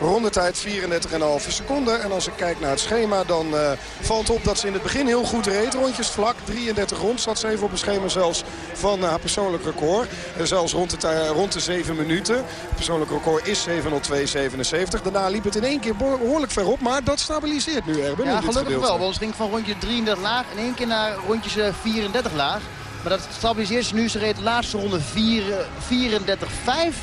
Rondetijd 34,5 seconden. En als ik kijk naar het schema dan eh, valt op dat ze in het begin heel goed reed. Rondjes vlak, 33 rond. Zat ze even op een schema zelfs van haar persoonlijk record. En zelfs rond de, rond de 7 minuten. Persoonlijk record is 7.02.77. Daarna liep het in één keer behoorlijk ver op. Maar dat stabiliseert nu, Erben. Ja, gelukkig gedeelte. wel. Want het ging van rondje 33 laag in één keer naar rondjes eh, 34 laag. Maar dat stabiliseert ze nu. Ze reed de laatste ronde 4, eh, 34,5.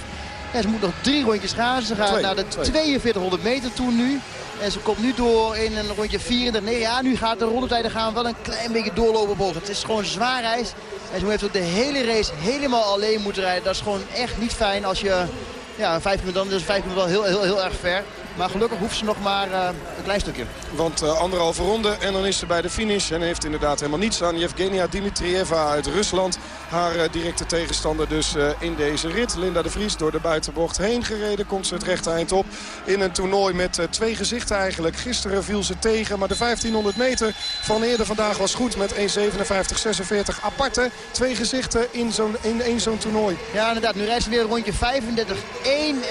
Ja, ze moet nog drie rondjes gaan. Ze gaat Twee, naar de twee. 4200 meter toe nu. En ze komt nu door in een rondje 34. Nee, ja, nu gaat de rondetijden gaan wel een klein beetje doorlopen boven. Het is gewoon zwaar reis. En ze heeft ook de hele race helemaal alleen moeten rijden. Dat is gewoon echt niet fijn als je... Ja, vijf minuten, dan is vijf minuten wel heel, heel, heel erg ver. Maar gelukkig hoeft ze nog maar eh, een klein stukje. Want eh, anderhalve ronde en dan is ze bij de finish. En heeft inderdaad helemaal niets aan Yevgenia Dimitrieva uit Rusland. Haar eh, directe tegenstander dus in deze rit. Linda de Vries door de buitenbocht heen gereden. Komt ze het rechte eind op in een toernooi met twee gezichten eigenlijk. Gisteren viel ze tegen. Maar de 1500 meter van eerder vandaag was goed met 1.57.46. Aparte twee gezichten in zo'n in één zo'n toernooi. Ja, inderdaad. Nu rijdt ze weer een rondje 35-1.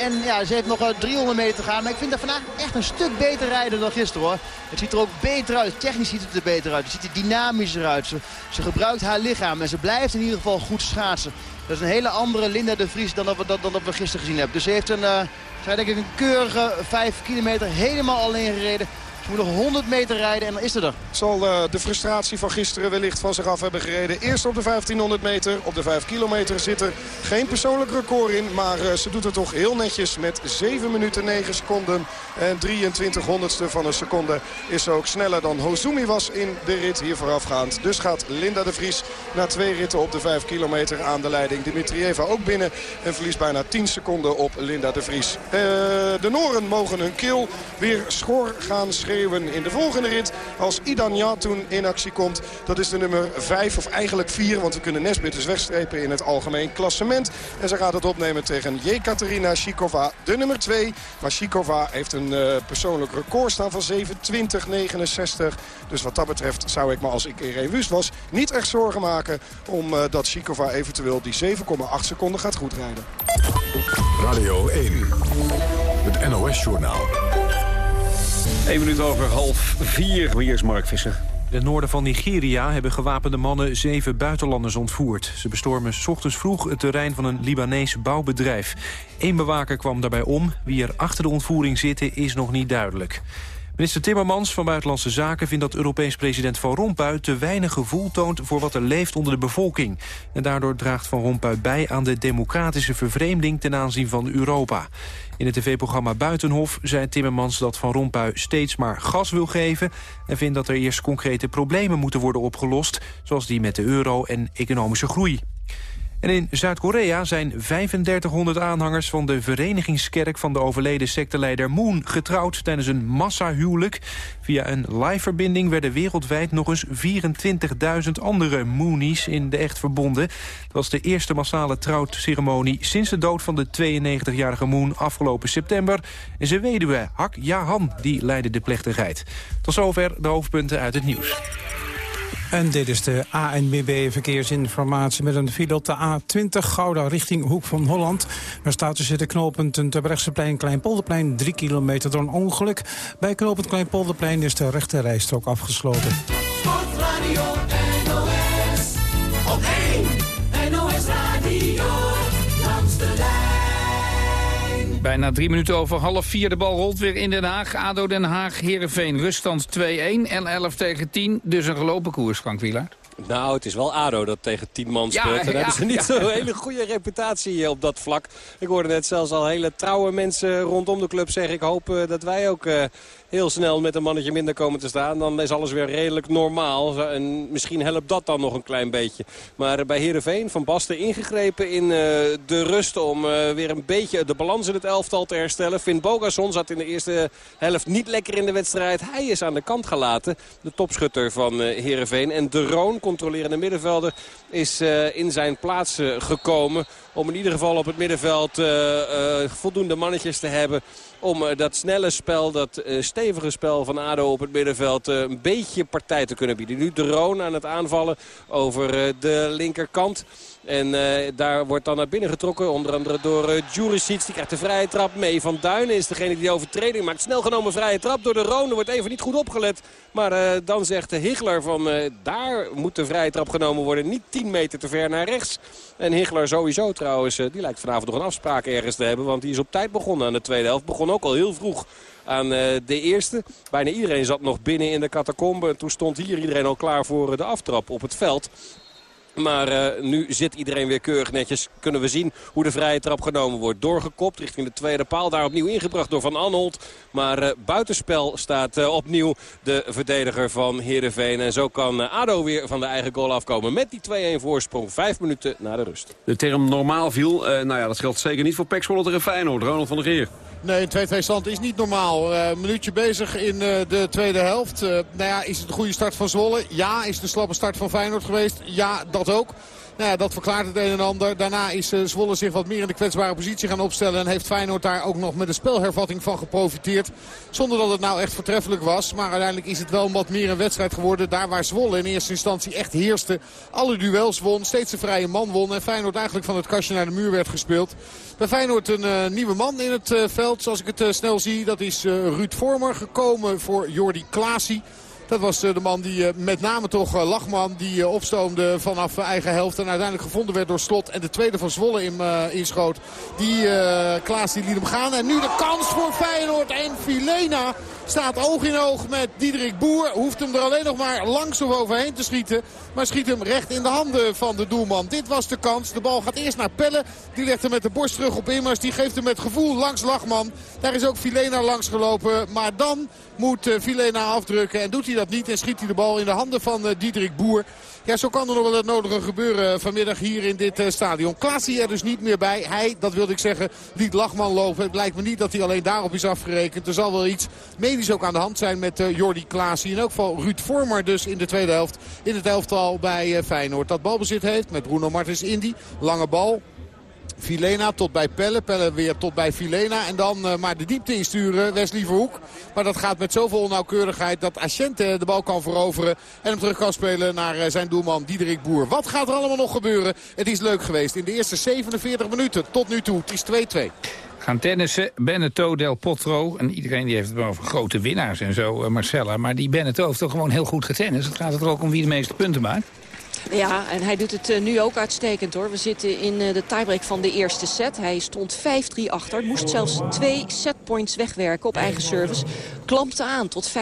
En ja, ze heeft nog eh, 300 meter te gaan. Maar ik vind dat vandaag echt een stuk beter rijden dan gisteren hoor. Het ziet er ook beter uit. Technisch ziet het er beter uit. Het ziet er dynamischer uit. Ze, gebruikt haar lichaam en ze blijft in ieder geval goed schaatsen. Dat is een hele andere Linda de Vries dan dat we, dat gisteren gezien hebben. Dus ze heeft een, denk ik een keurige 5 kilometer helemaal alleen gereden. Moet nog 100 meter rijden en dan is ze er. Zal eh, de frustratie van gisteren wellicht van zich af hebben gereden. Eerst op de 1500 meter, op de 5 kilometer zit er geen persoonlijk record in. Maar eh, ze doet het toch heel netjes met 7 minuten 9 seconden. En 23 honderdste van een seconde is ze ook sneller dan Hozumi was in de rit hier voorafgaand. Dus gaat Linda de Vries na twee ritten op de 5 kilometer aan de leiding. Dimitrieva ook binnen en verliest bijna 10 seconden op Linda de Vries. Eh, de Noren mogen hun keel weer schor gaan schreeuwen in de volgende rit. Als Idan Yatun in actie komt. Dat is de nummer 5 of eigenlijk 4. Want we kunnen Nesbit dus wegstrepen in het algemeen klassement. En ze gaat het opnemen tegen Jekaterina Shikova, de nummer 2. Maar Shikova heeft een eh, persoonlijk record staan van 7.20.69. Dus wat dat betreft zou ik me als ik Irene Wust was niet echt zorgen maken. Omdat dat Shikova eventueel die 7,8 seconden gaat goed rijden. Radio 1, het NOS-journaal. 1 minuut over half vier. Hier is Mark Visser. Het noorden van Nigeria hebben gewapende mannen zeven buitenlanders ontvoerd. Ze bestormen 's ochtends vroeg het terrein van een Libanees bouwbedrijf. Eén bewaker kwam daarbij om. Wie er achter de ontvoering zitten is nog niet duidelijk. Minister Timmermans van Buitenlandse Zaken vindt dat Europees president Van Rompuy te weinig gevoel toont voor wat er leeft onder de bevolking. En daardoor draagt Van Rompuy bij aan de democratische vervreemding ten aanzien van Europa. In het tv-programma Buitenhof zei Timmermans dat Van Rompuy steeds maar gas wil geven... en vindt dat er eerst concrete problemen moeten worden opgelost... zoals die met de euro en economische groei. En in Zuid-Korea zijn 3500 aanhangers van de verenigingskerk van de overleden secteleider Moon getrouwd tijdens een massahuwelijk. Via een live-verbinding werden wereldwijd nog eens 24.000 andere Moonies in de echt verbonden. Dat was de eerste massale trouwceremonie sinds de dood van de 92-jarige Moon afgelopen september. En zijn weduwe Hak Jahan die leidde de plechtigheid. Tot zover de hoofdpunten uit het nieuws. En dit is de ANWB verkeersinformatie met een file op de A20 Gouda richting Hoek van Holland. Er staat tussen de knooppunten Terbrechtseplein Kleinpolderplein 3 kilometer door een ongeluk. Bij knooppunt Kleinpolderplein is de rechte rijstrook afgesloten. Bijna drie minuten over half vier. De bal rolt weer in Den Haag. ADO Den Haag, Heerenveen, ruststand 2-1 en 11 tegen 10. Dus een gelopen koers, Frank Wielaert. Nou, het is wel ADO dat tegen 10 man Ja, speelt. en ja, hebben ze niet ja. zo'n hele goede reputatie eh, op dat vlak. Ik hoorde net zelfs al hele trouwe mensen rondom de club zeggen... ik hoop eh, dat wij ook eh, heel snel met een mannetje minder komen te staan. Dan is alles weer redelijk normaal. En misschien helpt dat dan nog een klein beetje. Maar bij Heerenveen, Van Basten ingegrepen in eh, de rust... om eh, weer een beetje de balans in het elftal te herstellen. Finn Bogason zat in de eerste helft niet lekker in de wedstrijd. Hij is aan de kant gelaten, de topschutter van eh, Heerenveen. En De Roon, controlerende middenvelder, is in zijn plaats gekomen... om in ieder geval op het middenveld voldoende mannetjes te hebben om eh, dat snelle spel, dat eh, stevige spel van ADO op het middenveld een beetje partij te kunnen bieden. Nu de Roon aan het aanvallen over de linkerkant. En uh, daar wordt dan naar binnen getrokken. Onder andere door uh. Die krijgt de vrije trap mee. Van Duinen is degene die de overtreding maakt. Snel genomen vrije trap door de Roon. Wordt even niet goed opgelet. Maar uh, dan zegt de Higler van daar moet de vrije trap genomen worden. Niet 10 meter te ver naar rechts. En Higler sowieso trouwens. die lijkt vanavond nog een afspraak ergens te hebben. Want die is op tijd begonnen aan de tweede helft. Begon ook al heel vroeg aan de eerste. Bijna iedereen zat nog binnen in de catacombe. Toen stond hier iedereen al klaar voor de aftrap op het veld. Maar uh, nu zit iedereen weer keurig netjes. Kunnen we zien hoe de vrije trap genomen wordt. Doorgekopt richting de tweede paal. Daar opnieuw ingebracht door Van Anholt. Maar uh, buitenspel staat uh, opnieuw de verdediger van Heerenveen. En zo kan ADO weer van de eigen goal afkomen. Met die 2-1 voorsprong. Vijf minuten na de rust. De term normaal viel. nou ja, dat geldt zeker niet voor Pek Zwolle tegen Feyenoord. Ronald van der Geer. Nee, een 2-2 stand is niet normaal. Een minuutje bezig in de tweede helft. nou ja, is het een goede start van Zwolle? Ja. Is het een slappe start van Feyenoord geweest? Ja, dat ook. Nou ja, dat verklaart het een en ander. Daarna is uh, Zwolle zich wat meer in de kwetsbare positie gaan opstellen. En heeft Feyenoord daar ook nog met een spelhervatting van geprofiteerd. Zonder dat het nou echt voortreffelijk was. Maar uiteindelijk is het wel wat meer een wedstrijd geworden. Daar waar Zwolle in eerste instantie echt heerste. Alle duels won. Steeds een vrije man won. En Feyenoord eigenlijk van het kastje naar de muur werd gespeeld. Bij Feyenoord een uh, nieuwe man in het uh, veld. Zoals ik het snel zie. Dat is Ruud Vormer gekomen voor Jordi Klaasie. Dat was eh, de man die eh, met name toch eh, Lachman die opstoomde vanaf eigen helft. En uiteindelijk gevonden werd door Slot. En de tweede van Zwolle in, inschoot. Die Klaas die liet hem gaan. En nu de kans voor Feyenoord en Filena. Staat oog in oog met Diederik Boer. Hoeft hem er alleen nog maar langs of overheen te schieten. Maar schiet hem recht in de handen van de doelman. Dit was de kans. De bal gaat eerst naar Pelle. Die legt hem met de borst terug op Immers. Die geeft hem met gevoel langs Lachman. Daar is ook Filena langs gelopen. Maar dan moet Filena afdrukken. En doet hij dat niet en schiet hij de bal in de handen van uh, Diederik Boer. Ja, zo kan er nog wel het nodige gebeuren vanmiddag hier in dit uh, stadion. Klaasie er dus niet meer bij. Hij, dat wilde ik zeggen, liet Lachman lopen. Het blijkt me niet dat hij alleen daarop is afgerekend. Er zal wel iets medisch ook aan de hand zijn met Jordi Klaasie. In elk geval Ruud Vormer dus in de tweede helft. In het elftal bij Feyenoord. Dat balbezit heeft met Bruno Martens Indy. Lange bal. Filena tot bij Pelle. Pelle weer tot bij Filena. En dan uh, maar de diepte insturen. Wesley Verhoek. Maar dat gaat met zoveel onnauwkeurigheid dat Asciente de bal kan veroveren. En hem terug kan spelen naar uh, zijn doelman Diederik Boer. Wat gaat er allemaal nog gebeuren? Het is leuk geweest in de eerste 47 minuten tot nu toe. Het is 2-2 gaan tennissen. Beneteau, Del Potro. En iedereen die heeft het over grote winnaars en zo, uh, Marcella. Maar die Beneteau heeft toch gewoon heel goed getennist. Het gaat er ook om wie de meeste punten maakt. Ja, en hij doet het eh, nu ook uitstekend hoor. We zitten in eh, de tiebreak van de eerste set. Hij stond 5-3 achter. Moest zelfs twee setpoints wegwerken op eigen service. Klampte aan tot 5-4.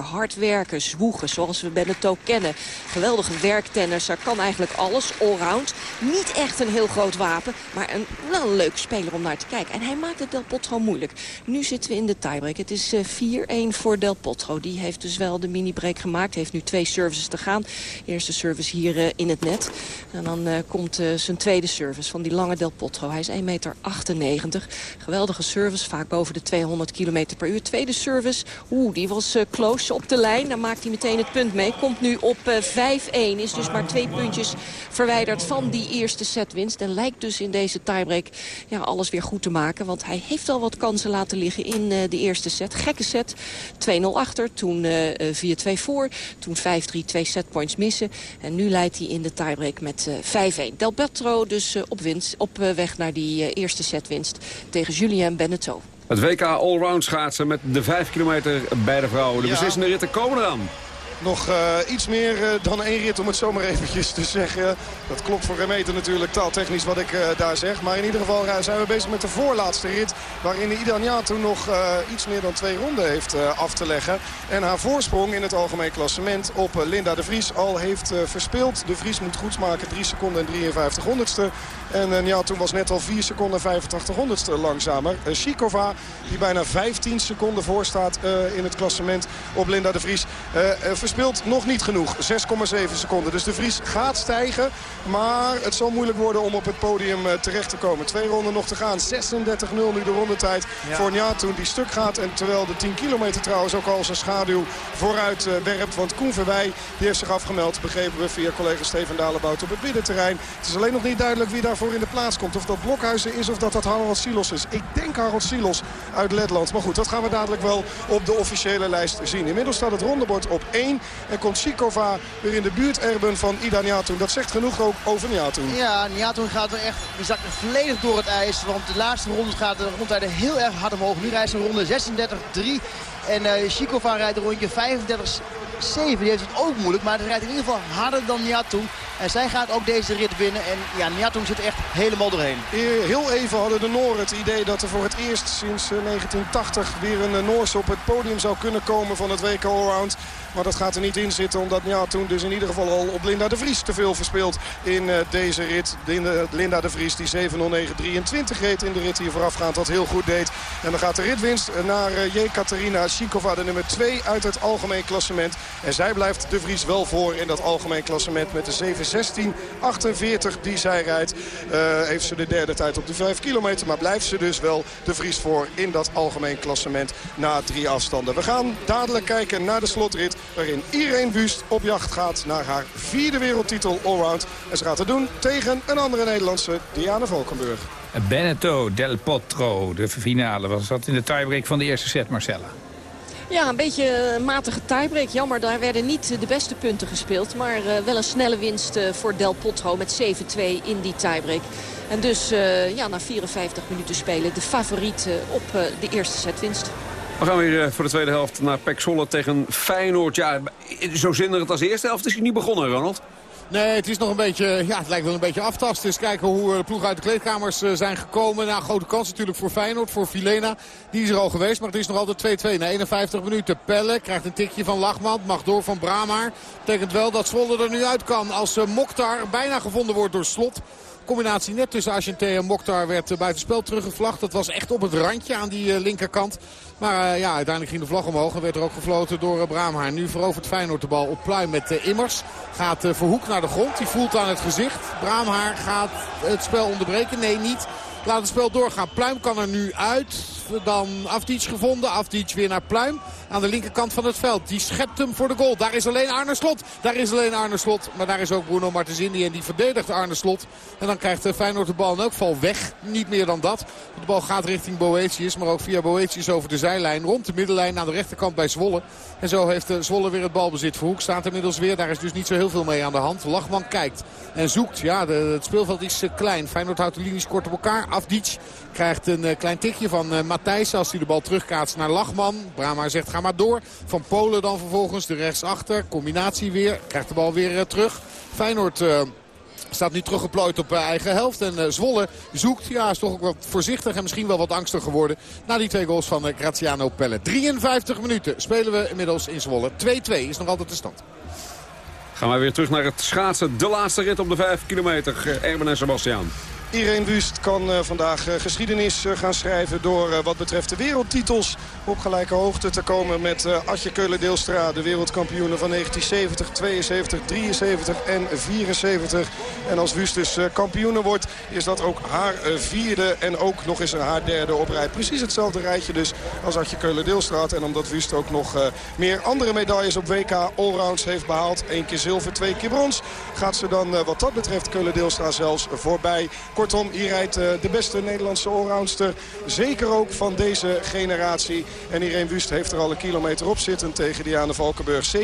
Hard werken, zwoegen, zoals we Beneteau kennen. Geweldige werktennisser, kan eigenlijk alles, allround. Niet echt een heel groot wapen, maar een, wel een leuk speler om naar te kijken. En hij maakt het Del Potro moeilijk. Nu zitten we in de tiebreak. Het is 4-1 eh, voor Del Potro. Die heeft dus wel de mini-break gemaakt. Heeft nu twee services te gaan. Eerste service hier eh, in het net. En dan uh, komt uh, zijn tweede service van die lange Del Potro. Hij is 1,98 meter. Geweldige service, vaak boven de 200 km per uur. Tweede service, oeh, die was close op de lijn. Dan maakt hij meteen het punt mee. Komt nu op 5-1. Is dus maar twee puntjes verwijderd van die eerste setwinst. En lijkt dus in deze tiebreak ja, alles weer goed te maken. Want hij heeft al wat kansen laten liggen in de eerste set. Gekke set. 2-0 achter, toen 4-2 voor. Toen 5-3, twee setpoints missen. En nu leidt hij in de tiebreak met uh, eh, 5-1. Del Petro dus uh, op, winst, op uh, weg naar die eerste setwinst tegen Julien Beneteau. Het WK Allround schaatsen met de 5 kilometer bij de vrouwen. De ja. beslissende ritten komen eraan. Nog uh, iets meer uh, dan één rit om het zomaar eventjes te zeggen. Dat klopt voor Remeter natuurlijk taaltechnisch wat ik uh, daar zeg. Maar in ieder geval zijn we bezig met de voorlaatste rit. Waarin Idan toen nog iets meer dan twee ronden heeft af te leggen. En haar voorsprong in het algemeen klassement op Linda de Vries al heeft verspeeld. De Vries moet goed maken 3 seconden en 53 honderdste. En uh, toen was net al 4 seconden 85 honderdste langzamer. Uh, Shikova, die bijna 15 seconden voor staat uh, in het klassement op Linda de Vries Verspeelt nog niet genoeg. 6,7 seconden. Dus de Vries gaat stijgen. Maar het zal moeilijk worden om op het podium eh, terecht te komen. Twee ronden nog te gaan. 36-0 nu de rondetijd Ja. voor Njatoen die stuk gaat. En terwijl de 10 kilometer trouwens ook al zijn schaduw vooruit eh, werpt. Want Koen Verwij die heeft zich afgemeld. Begrepen we via collega Steven Dalebout op het middenterrein. Het is alleen nog niet duidelijk wie daarvoor in de plaats komt. Of dat Blokhuizen is of dat dat Harold Silos is. Ik denk Harold Silos uit Letland. Maar goed, dat gaan we dadelijk wel op de officiële lijst zien. Inmiddels staat het rondebord op 1. En komt Sikova weer in de buurt Erben van Ida Njatoen. Dat zegt genoeg ook over Njatoen. Ja, Niato gaat er echt, die zakt er volledig door het ijs. Want de laatste ronde gaat de rondtijden heel erg hard omhoog. Nu rijdt ze een ronde 36-3. En eh Shikova rijdt een rondje 35-7. Die heeft het ook moeilijk, maar het rijdt in ieder geval harder dan Niatou. En zij gaat ook deze rit winnen. En ja, Niatou zit er echt helemaal doorheen. Heel even hadden de Nooren het idee dat er voor het eerst sinds eh, 1980 weer een eh, Noorse op het podium zou kunnen komen van het WK Allround. Maar dat gaat er niet in zitten omdat ja, toen dus in ieder geval al op Linda de Vries te veel verspeeld in eh, deze rit. Linda, de Vries die 7.09.23 reed in de rit hier voorafgaand wat heel goed deed. En dan gaat de ritwinst naar uh, Jekaterina Shikova, de nummer 2 uit het algemeen klassement. En zij blijft de Vries wel voor in dat algemeen klassement met de 7.16.48 die zij rijdt. Eh, heeft ze de derde tijd op de 5 kilometer, maar blijft ze dus wel de Vries voor in dat algemeen klassement na drie afstanden. We gaan dadelijk kijken naar de slotrit waarin Irene Wust op jacht gaat naar haar vierde wereldtitel allround. En ze gaat het doen tegen een andere Nederlandse, Diana Valkenburg. Benetto del Potro, de finale. Was dat in de tiebreak van de eerste set, Marcella? Ja, een beetje een matige tiebreak. Jammer, daar werden niet de beste punten gespeeld. Maar uh, wel een snelle winst uh, voor Del Potro met 7-2 in die tiebreak. En dus uh, ja, na 54 minuten spelen de favoriet op de eerste setwinst. We gaan weer voor de tweede helft naar Pek Zwolle tegen Feyenoord. Ja, zo zinderend als de eerste helft is hij niet begonnen, Ronald. Nee, het is nog een beetje, ja, het lijkt wel een beetje aftasten. Eens kijken hoe de ploegen uit de kleedkamers zijn gekomen. Nou, grote kans natuurlijk voor Feyenoord, voor Filena. Die is er al geweest, maar het is nog altijd 2-2 na 51 minuten. Pelle krijgt een tikje van Lachman, mag door van Bramaar. Betekent wel dat Zwolle er nu uit kan als Mokhtar bijna gevonden wordt door Slot combinatie net tussen Argenté en Mokhtar werd buitenspel teruggevlacht. Dat was echt op het randje aan die linkerkant. Maar uh, ja, uiteindelijk ging de vlag omhoog en werd er ook gefloten door Braamhaar. Nu verovert Feyenoord de bal op Pluim met Immers. Gaat Verhoek naar de grond. Die voelt aan het gezicht. Braamhaar gaat het spel onderbreken. Nee, niet. Laat het spel doorgaan. Pluim kan er nu uit. Dan Afdic gevonden. Afdic weer naar Pluim. Aan de linkerkant van het veld. Die schept hem voor de goal. Daar is alleen Arne Slot. Daar is alleen Arne Slot. Maar daar is ook Bruno Martensini. En die verdedigt Arne Slot. En dan krijgt Feyenoord de bal in elk geval weg. Niet meer dan dat. De bal gaat richting Boetius. Maar ook via Boetius over de zijlijn. Rond de middenlijn aan de rechterkant bij Zwolle. En zo heeft Zwolle weer het balbezit. Verhoek staat inmiddels weer. Daar is dus niet zo heel veel mee aan de hand. Lachman kijkt en zoekt. Ja, het speelveld is klein. Feyenoord houdt de linies kort op elkaar. Afdic krijgt een uh, klein tikje van uh, Matthijs als hij de bal terugkaatst naar Lachman. Brahma zegt ga maar door. Van Polen dan vervolgens de rechtsachter. Combinatie weer. Krijgt de bal weer uh, terug. Feyenoord... Staat nu teruggeplooid op eigen helft. En Zwolle zoekt. Ja, is toch ook wat voorzichtig en misschien wel wat angstig geworden. Na die twee goals van Graziano Pelle. 53 minuten spelen we inmiddels in Zwolle. 2-2 is nog altijd de stand. Gaan we weer terug naar het schaatsen. De laatste rit op de 5 kilometer. Erben en Sebastian. Irene Wust kan uh, vandaag uh, geschiedenis uh, gaan schrijven door wat betreft de wereldtitels op gelijke hoogte te komen met Atje Keulen-Deelstra. De wereldkampioene van 1970, 72, 73 en 74. En als Wust dus kampioene wordt is dat ook haar vierde en ook nog eens haar derde op rij. Precies hetzelfde rijtje dus als Atje Keulen-Deelstra. En omdat Wust ook nog meer andere medailles op WK Allrounds heeft behaald. Eén keer zilver, twee keer brons. Gaat ze dan wat dat betreft Keulen-Deelstra zelfs voorbij. Kortom, hier rijdt uh, de beste Nederlandse allroundster. Zeker ook van deze generatie. En Irene Wust heeft er al een kilometer op zitten tegen Diana Valkenburg. 7.24.26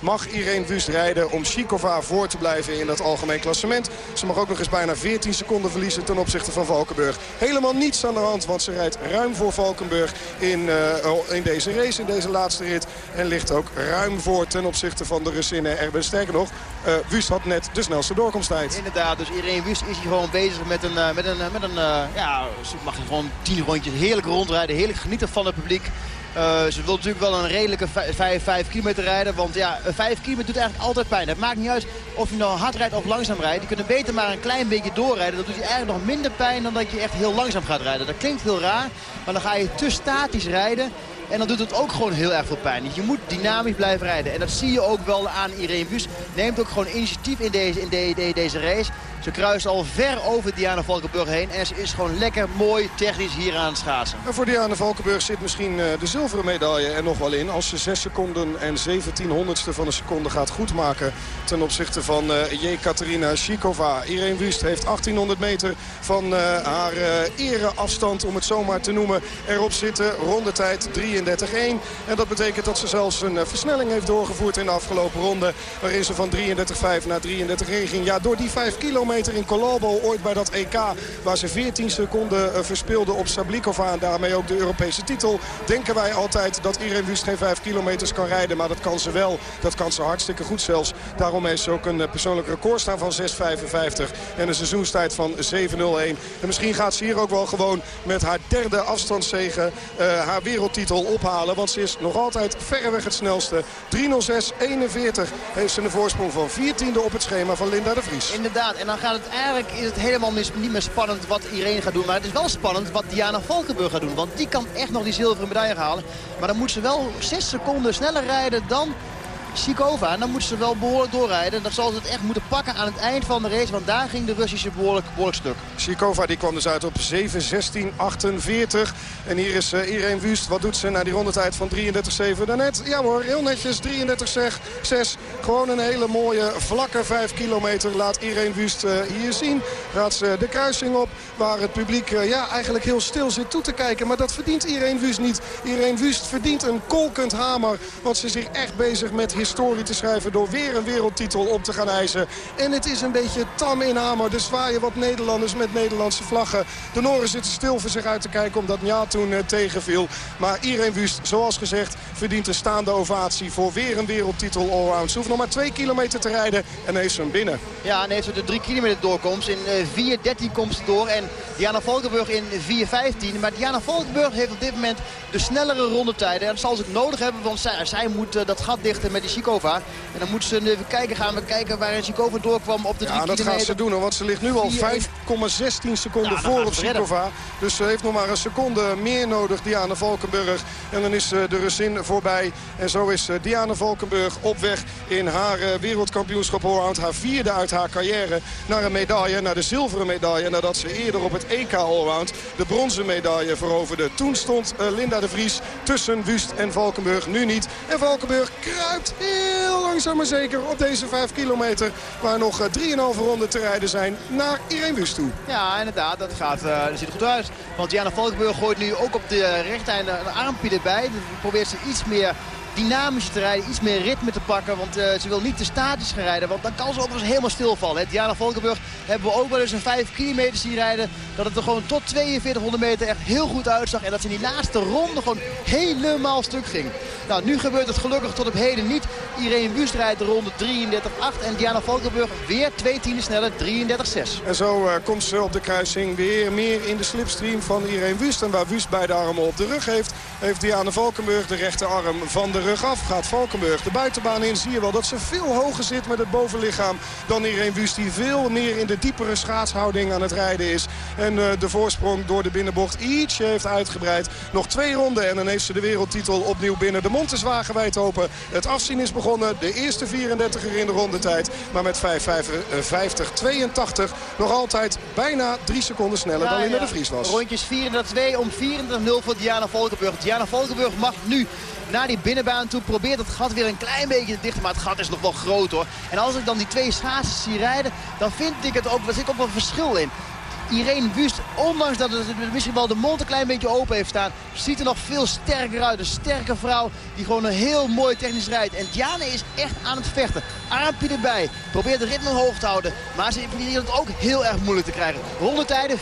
mag Irene Wust rijden om Chikova voor te blijven in dat algemeen klassement. Ze mag ook nog eens bijna 14 seconden verliezen ten opzichte van Valkenburg. Helemaal niets aan de hand, want ze rijdt ruim voor Valkenburg in, uh, in deze race, in deze laatste rit. En ligt ook ruim voor ten opzichte van de Russinnen Erben. Sterker nog, uh, Wust had net de snelste doorkomsttijd. Inderdaad, dus Irene Wust is hier gewoon bezig met een, uh, met een, met een uh, ja, ze mag gewoon tien rondjes heerlijk rondrijden. Heerlijk genieten van het publiek. Ze wil natuurlijk wel een redelijke 5 kilometer rijden. Want ja, 5 kilometer doet eigenlijk altijd pijn. Het maakt niet uit of je nou hard rijdt of langzaam rijdt. Je kunt er beter maar een klein beetje doorrijden. Dat doet je eigenlijk nog minder pijn dan dat je echt heel langzaam gaat rijden. Dat klinkt heel raar, maar dan ga je te statisch rijden. En dan doet het ook gewoon heel erg veel pijn. Je moet dynamisch blijven rijden. En dat zie je ook wel aan Irene Wust. Neemt ook gewoon initiatief in deze, in de, deze race. Ze kruist al ver over Diana Valkenburg heen. En ze is gewoon lekker mooi technisch hier aan het schaatsen. En voor Diana Valkenburg zit misschien eh, de zilveren medaille er nog wel in. Als ze 6 seconden en 17 honderdste van een seconde gaat goedmaken. Ten opzichte van uh, Jekaterina Shikova. Irene Wust heeft 1800 meter van uh, haar ereafstand, om het zomaar te noemen, erop zitten. Rondetijd 33-1. En dat betekent dat ze zelfs een versnelling heeft doorgevoerd in de afgelopen ronde. Waarin ze van 33-5 naar 33-1 ging. Ja, door die 5 kilometer in Colombo ooit bij dat EK. Waar ze 14 seconden uh, verspeelde op Sablikova. En daarmee ook de Europese titel. Denken wij altijd dat Irene Wust geen 5 kilometers kan rijden. Maar dat kan ze wel. Dat kan ze hartstikke goed zelfs. Daarom heeft ze ook een uh, persoonlijk record staan van 6.55. En een seizoenstijd van 7.01. En misschien gaat ze hier ook wel gewoon met haar derde afstandszegen uh, haar wereldtitel ophalen. Want ze is nog altijd verreweg het snelste. 3.06.41 heeft ze een voorsprong van 14e op het schema van Linda de Vries. Inderdaad. En dan gaat het eigenlijk is het helemaal niet meer spannend wat Irene gaat doen. Maar het is wel spannend wat Diana Valkenburg gaat doen. Want die kan echt nog die zilveren medaille halen. Maar dan moet ze wel 6 seconden sneller rijden dan Sikova. En dan moet ze wel behoorlijk doorrijden. Dat zal ze het echt moeten pakken aan het eind van de race. Want daar ging de Russische behoorlijk, behoorlijk stuk. Sikova die kwam dus uit op 7.16.48. En hier is uh, Irene Wust. Wat doet ze na die rondetijd van 33.7? Daarnet, ja hoor, heel netjes 33.6. Gewoon een hele mooie vlakke 5 kilometer. Laat Irene Wust uh, hier zien. Gaat ze de kruising op. Waar het publiek uh, ja, eigenlijk heel stil zit toe te kijken. Maar dat verdient Irene Wust niet. Irene Wust verdient een kolkend hamer. Want ze is zich echt bezig met historie te schrijven door weer een wereldtitel op te gaan eisen. En het is een beetje tam in hamer. Er zwaaien wat Nederlanders met Nederlandse vlaggen. De Noren zitten stil voor zich uit te kijken omdat Nja toen uh, tegenviel. Maar Irene Wust, zoals gezegd, verdient een staande ovatie voor weer een wereldtitel allround. Ze hoeft nog maar twee kilometer te rijden en heeft ze hem binnen. Ja, en heeft ze de drie kilometer doorkomst. In uh, 4.13 komt ze door en Diana Valkenburg in 4.15. Maar Diana Valkenburg heeft op dit moment de snellere rondetijden. En dat zal ze ook nodig hebben, want zij, zij moet uh, dat gat dichten met die Sikova. En dan moeten ze even kijken gaan we kijken waarin Sikova doorkwam op de 3 Ja, dat kilometer. gaat ze doen, hoor, want ze ligt nu al 5,16 seconden Ja, voor op. Sikova. Dus ze heeft nog maar een seconde meer nodig, Diana Valkenburg. En dan is eh, de Russin voorbij. En zo is eh, Diana Valkenburg op weg in haar eh, wereldkampioenschap allround. Haar vierde uit haar carrière naar een medaille, naar de zilveren medaille. Nadat ze eerder op het EK allround de bronzen medaille veroverde. Toen stond Linda de Vries tussen Wust en Valkenburg. Nu niet. En Valkenburg kruipt heel langzaam maar zeker op deze 5 kilometer. Waar nog eh, 3,5 ronden te rijden zijn naar Irene Wust toe. Ja, inderdaad. Dat, gaat, eh, dat ziet er goed uit. Want Diana Valkenburg gooit nu ook op de rechteinde een armpje erbij. Dan probeert ze iets meer dynamisch te rijden, iets meer ritme te pakken. Want eh, ze wil niet te statisch gaan rijden, want dan kan ze ook eens helemaal stilvallen. Hè. Diana Valkenburg hebben we ook wel eens een 5 kilometer zien rijden. Dat het er gewoon tot 4200 meter echt heel goed uitzag. En dat ze in die laatste ronde gewoon helemaal stuk ging. Nou, nu gebeurt het gelukkig tot op heden niet. Irene Wust rijdt de ronde 33-8 en Diana Valkenburg weer twee tienden sneller, 33-6. En zo eh, komt ze op de kruising weer meer in de slipstream van Irene Wust. En waar Wust beide armen op de rug heeft, heeft Diana Valkenburg de rechterarm van de rug af. Gaat Valkenburg de buitenbaan in, zie je wel dat ze veel hoger zit met het bovenlichaam dan Irene Wust. Die veel meer in de diepere schaatshouding aan het rijden is. En eh, de voorsprong door de binnenbocht ietsje heeft uitgebreid. Nog twee ronden en dan heeft ze de wereldtitel opnieuw binnen. De mond is wagenwijd open. Het afzien is begonnen. De eerste 34er in de rondetijd. Maar met 5.55, 82 nog altijd bijna drie seconden sneller dan Linda de Vries was. Rondjes 34-2 om 34-0 voor Diana Valkenburg. Diana Valkenburg mag nu naar die binnenbaan toe. Probeert het gat weer een klein beetje te dichten. Maar het gat is nog wel groot hoor. En als ik dan die twee schaatsers zie rijden. Dan vind ik het ook, er zit ook wel verschil in. Irene Wust, ondanks dat het misschien wel de mond een klein beetje open heeft staan... ziet er nog veel sterker uit. Een sterke vrouw die gewoon een heel mooi technisch rijdt. En Diana is echt aan het vechten. Armpje erbij. Probeert de ritme hoog te houden. Maar ze probeert het ook heel erg moeilijk te krijgen. Rondetijden 34-4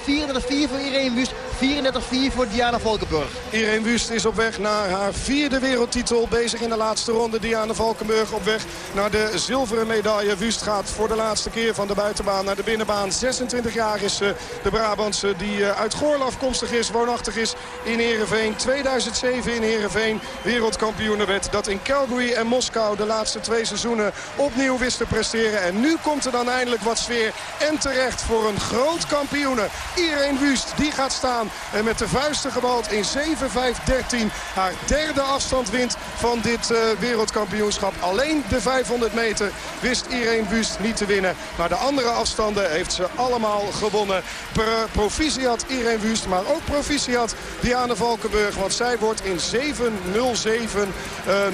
voor Irene Wust. 34-4 voor Diana Valkenburg. Irene Wust is op weg naar haar vierde wereldtitel. Bezig in de laatste ronde. Diana Valkenburg op weg naar de zilveren medaille. Wust gaat voor de laatste keer van de buitenbaan naar de binnenbaan. 26 jaar is ze. De Brabantse die eh, uit Goorl afkomstig is, woonachtig is in Heerenveen. 2007 in Heerenveen wereldkampioen werd. Dat in Calgary en Moskou de laatste twee seizoenen opnieuw wist te presteren. En nu komt er dan eindelijk wat sfeer. En terecht voor een groot kampioene. Irene Wust, die gaat staan En met de vuisten gebald in 7-5-13 haar derde afstand wint van dit uh, wereldkampioenschap. Alleen de 500 meter wist Irene Wust niet te winnen. Maar de andere afstanden heeft ze allemaal gewonnen. Per proficiat Irene Wust, maar ook proficiat Diana Valkenburg. Want zij wordt in 7-0-7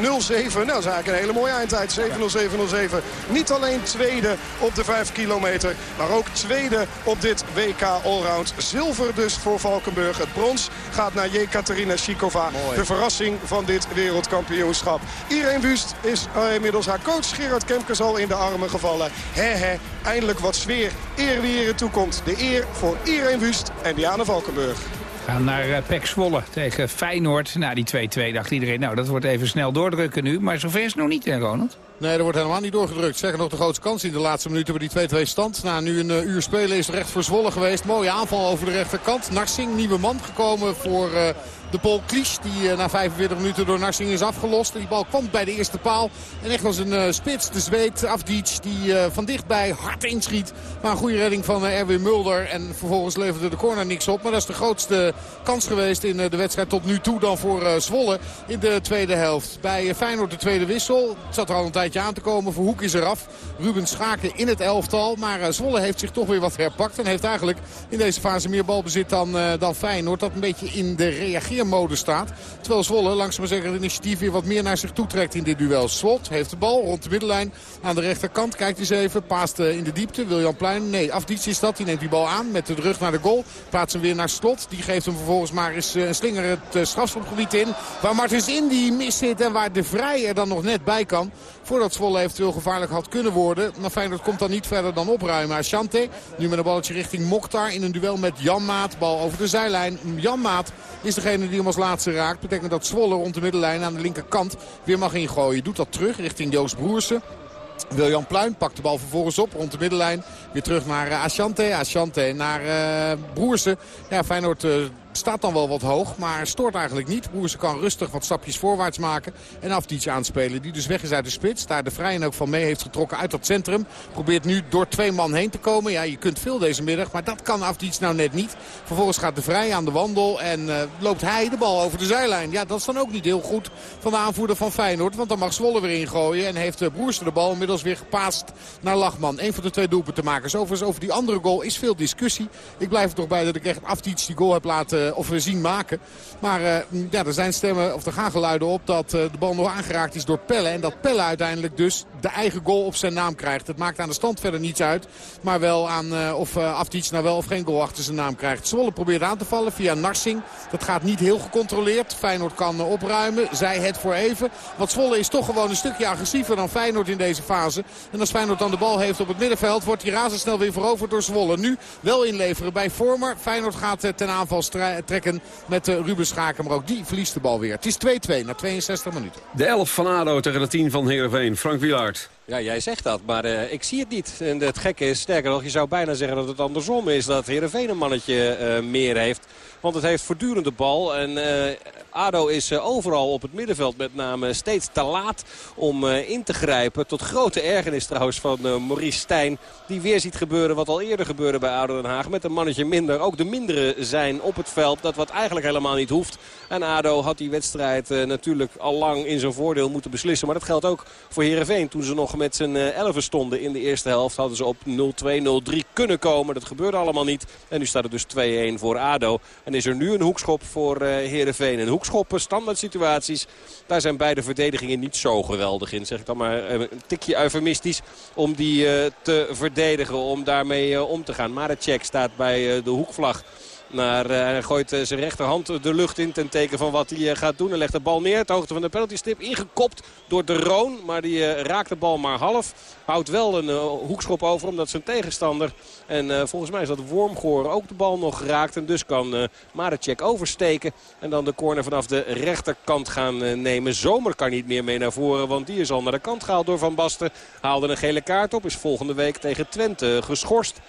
uh, 07. Nou, dat is eigenlijk een hele mooie eindtijd. 7-0-7-0-7. Niet alleen tweede op de 5 kilometer. Maar ook tweede op dit WK Allround. Zilver dus voor Valkenburg. Het brons gaat naar Jekaterina Shikova. De verrassing van dit wereldkampioenschap. Irene Wust is uh, inmiddels haar coach Gerard Kemkes al in de armen gevallen. He he, eindelijk wat sfeer. Eer wie hier toekomt. De eer voor Irene Wust en Diana Valkenburg. We gaan naar uh, Pek Zwolle tegen Feyenoord. Na die 2-2 dacht iedereen, nou dat wordt even snel doordrukken nu. Maar zover is het nog niet, hè Ronald? Nee, er wordt helemaal niet doorgedrukt. Zeggen nog de grootste kans in de laatste minuten bij die 2-2 stand. Na nu een uh, uur spelen is recht voor Zwolle geweest. Mooie aanval over de rechterkant. Narsing, nieuwe man gekomen voor... Uh, de Paul Klies die uh, na 45 minuten door Narsing is afgelost. Die bal kwam bij de eerste paal. En echt als een uh, spits, de Zweed, Afdic, die uh, van dichtbij hard inschiet. Maar een goede redding van Erwin Mulder. En vervolgens leverde de corner niks op. Maar dat is de grootste kans geweest in de wedstrijd tot nu toe dan voor Zwolle in de tweede helft. Bij Feyenoord de tweede wissel. Het zat er al een tijdje aan te komen. Verhoek is eraf. Ruben Schaken in het elftal. Maar Zwolle heeft zich toch weer wat herpakt. En heeft eigenlijk in deze fase meer balbezit dan, dan Feyenoord. Dat een beetje in de reageer mode staat. Terwijl Zwolle langzaam het initiatief weer wat meer naar zich toe trekt in dit duel. Slot heeft de bal rond de middenlijn aan de rechterkant. Kijkt eens even. Paast in de diepte. Wiljan Plein. Nee, Afdiets is dat. Die neemt die bal aan met de rug naar de goal. Plaatst hem weer naar Slot. Die geeft hem vervolgens maar eens een slinger het strafschopgebied in. Waar Martens Indy mis zit en waar de Vrij er dan nog net bij kan. Voordat Zwolle eventueel gevaarlijk had kunnen worden. Maar Feyenoord komt dan niet verder dan opruimen. Asante nu met een balletje richting Mokhtar in een duel met Jan Maat. Bal over de zijlijn. Jan Maat is degene die hem als laatste raakt. Betekent dat Zwolle rond de middenlijn aan de linkerkant weer mag ingooien. Doet dat terug richting Joost Broersen. Wiljan Pluim pakt de bal vervolgens op rond de middenlijn. Weer terug naar Asante. Asante naar uh, Broersen. Ja, Feyenoord uh, staat dan wel wat hoog, maar stoort eigenlijk niet. Broersen kan rustig wat stapjes voorwaarts maken. En Afdic aanspelen, die dus weg is uit de spits. Daar de Vrijen ook van mee heeft getrokken uit dat centrum. Probeert nu door twee man heen te komen. Ja, je kunt veel deze middag, maar dat kan Afdic nou net niet. Vervolgens gaat de Vrij aan de wandel en uh, loopt hij de bal over de zijlijn. Ja, dat is dan ook niet heel goed van de aanvoerder van Feyenoord. Want dan mag Zwolle weer ingooien. En heeft uh, Broersen de bal inmiddels weer gepaast naar Lachman. Een van de twee doelpuntenmakers. Overigens over die andere goal is veel discussie. Ik blijf er toch bij dat ik echt Afdic die goal heb laten of we zien maken. Maar uh, ja, er zijn stemmen, of er gaan geluiden op dat uh, de bal nog aangeraakt is door Pelle. En dat Pelle uiteindelijk dus de eigen goal op zijn naam krijgt. Het maakt aan de stand verder niets uit. Maar wel aan of uh, Afdic nou wel of geen goal achter zijn naam krijgt. Zwolle probeert aan te vallen via Narsing. Dat gaat niet heel gecontroleerd. Feyenoord kan opruimen. Zij het voor even. Want Zwolle is toch gewoon een stukje agressiever dan Feyenoord in deze fase. En als Feyenoord dan de bal heeft op het middenveld wordt hij razendsnel weer veroverd door Zwolle. Nu wel inleveren bij Vormer. Feyenoord gaat ten aanval trekken met uh, Ruben Schaken. Maar ook die verliest de bal weer. Het is 2-2 na 62 minuten. De 11 van ADO tegen de 10 van Heerenveen. Frank Wielaert. Ja, jij zegt dat, maar uh, ik zie het niet. En het gekke is, sterker nog, je zou bijna zeggen dat het andersom is. Dat Heerenveen een mannetje uh, meer heeft. Want het heeft voortdurend de bal. En uh, ADO is uh, overal op het middenveld met name steeds te laat om uh, in te grijpen. Tot grote ergernis trouwens van Maurice Stijn. Die weer ziet gebeuren wat al eerder gebeurde bij ADO Den Haag. Met een mannetje minder. Ook de mindere zijn op het veld. Dat wat eigenlijk helemaal niet hoeft. En ADO had die wedstrijd natuurlijk al lang in zijn voordeel moeten beslissen. Maar dat geldt ook voor Heerenveen. Toen ze nog met z'n elfen stonden in de eerste helft hadden ze op 0-2, 0-3 kunnen komen. Dat gebeurde allemaal niet. En nu staat het dus 2-1 voor ADO. En is er nu een hoekschop voor uh, Heerenveen. Een hoekschoppen, standaard situaties. Daar zijn beide verdedigingen niet zo geweldig in. Zeg ik dan maar een tikje eufemistisch om die te verdedigen. Om daarmee om te gaan. Check staat bij de hoekvlag. Maar uh, hij gooit uh, zijn rechterhand de lucht in ten teken van wat hij uh, gaat doen. Hij legt de bal neer, ter hoogte van de penaltystip. Ingekopt door de Roon, maar die raakt de bal maar half. Houdt wel een hoekschop over omdat zijn tegenstander... en volgens mij is dat Wormgoor ook de bal nog geraakt. En dus kan uh, oversteken. En dan de corner vanaf de rechterkant gaan nemen. Zomer kan niet meer mee naar voren, want die is al naar de kant gehaald door Van Basten. Haalde een gele kaart op, is volgende week tegen Twente geschorst.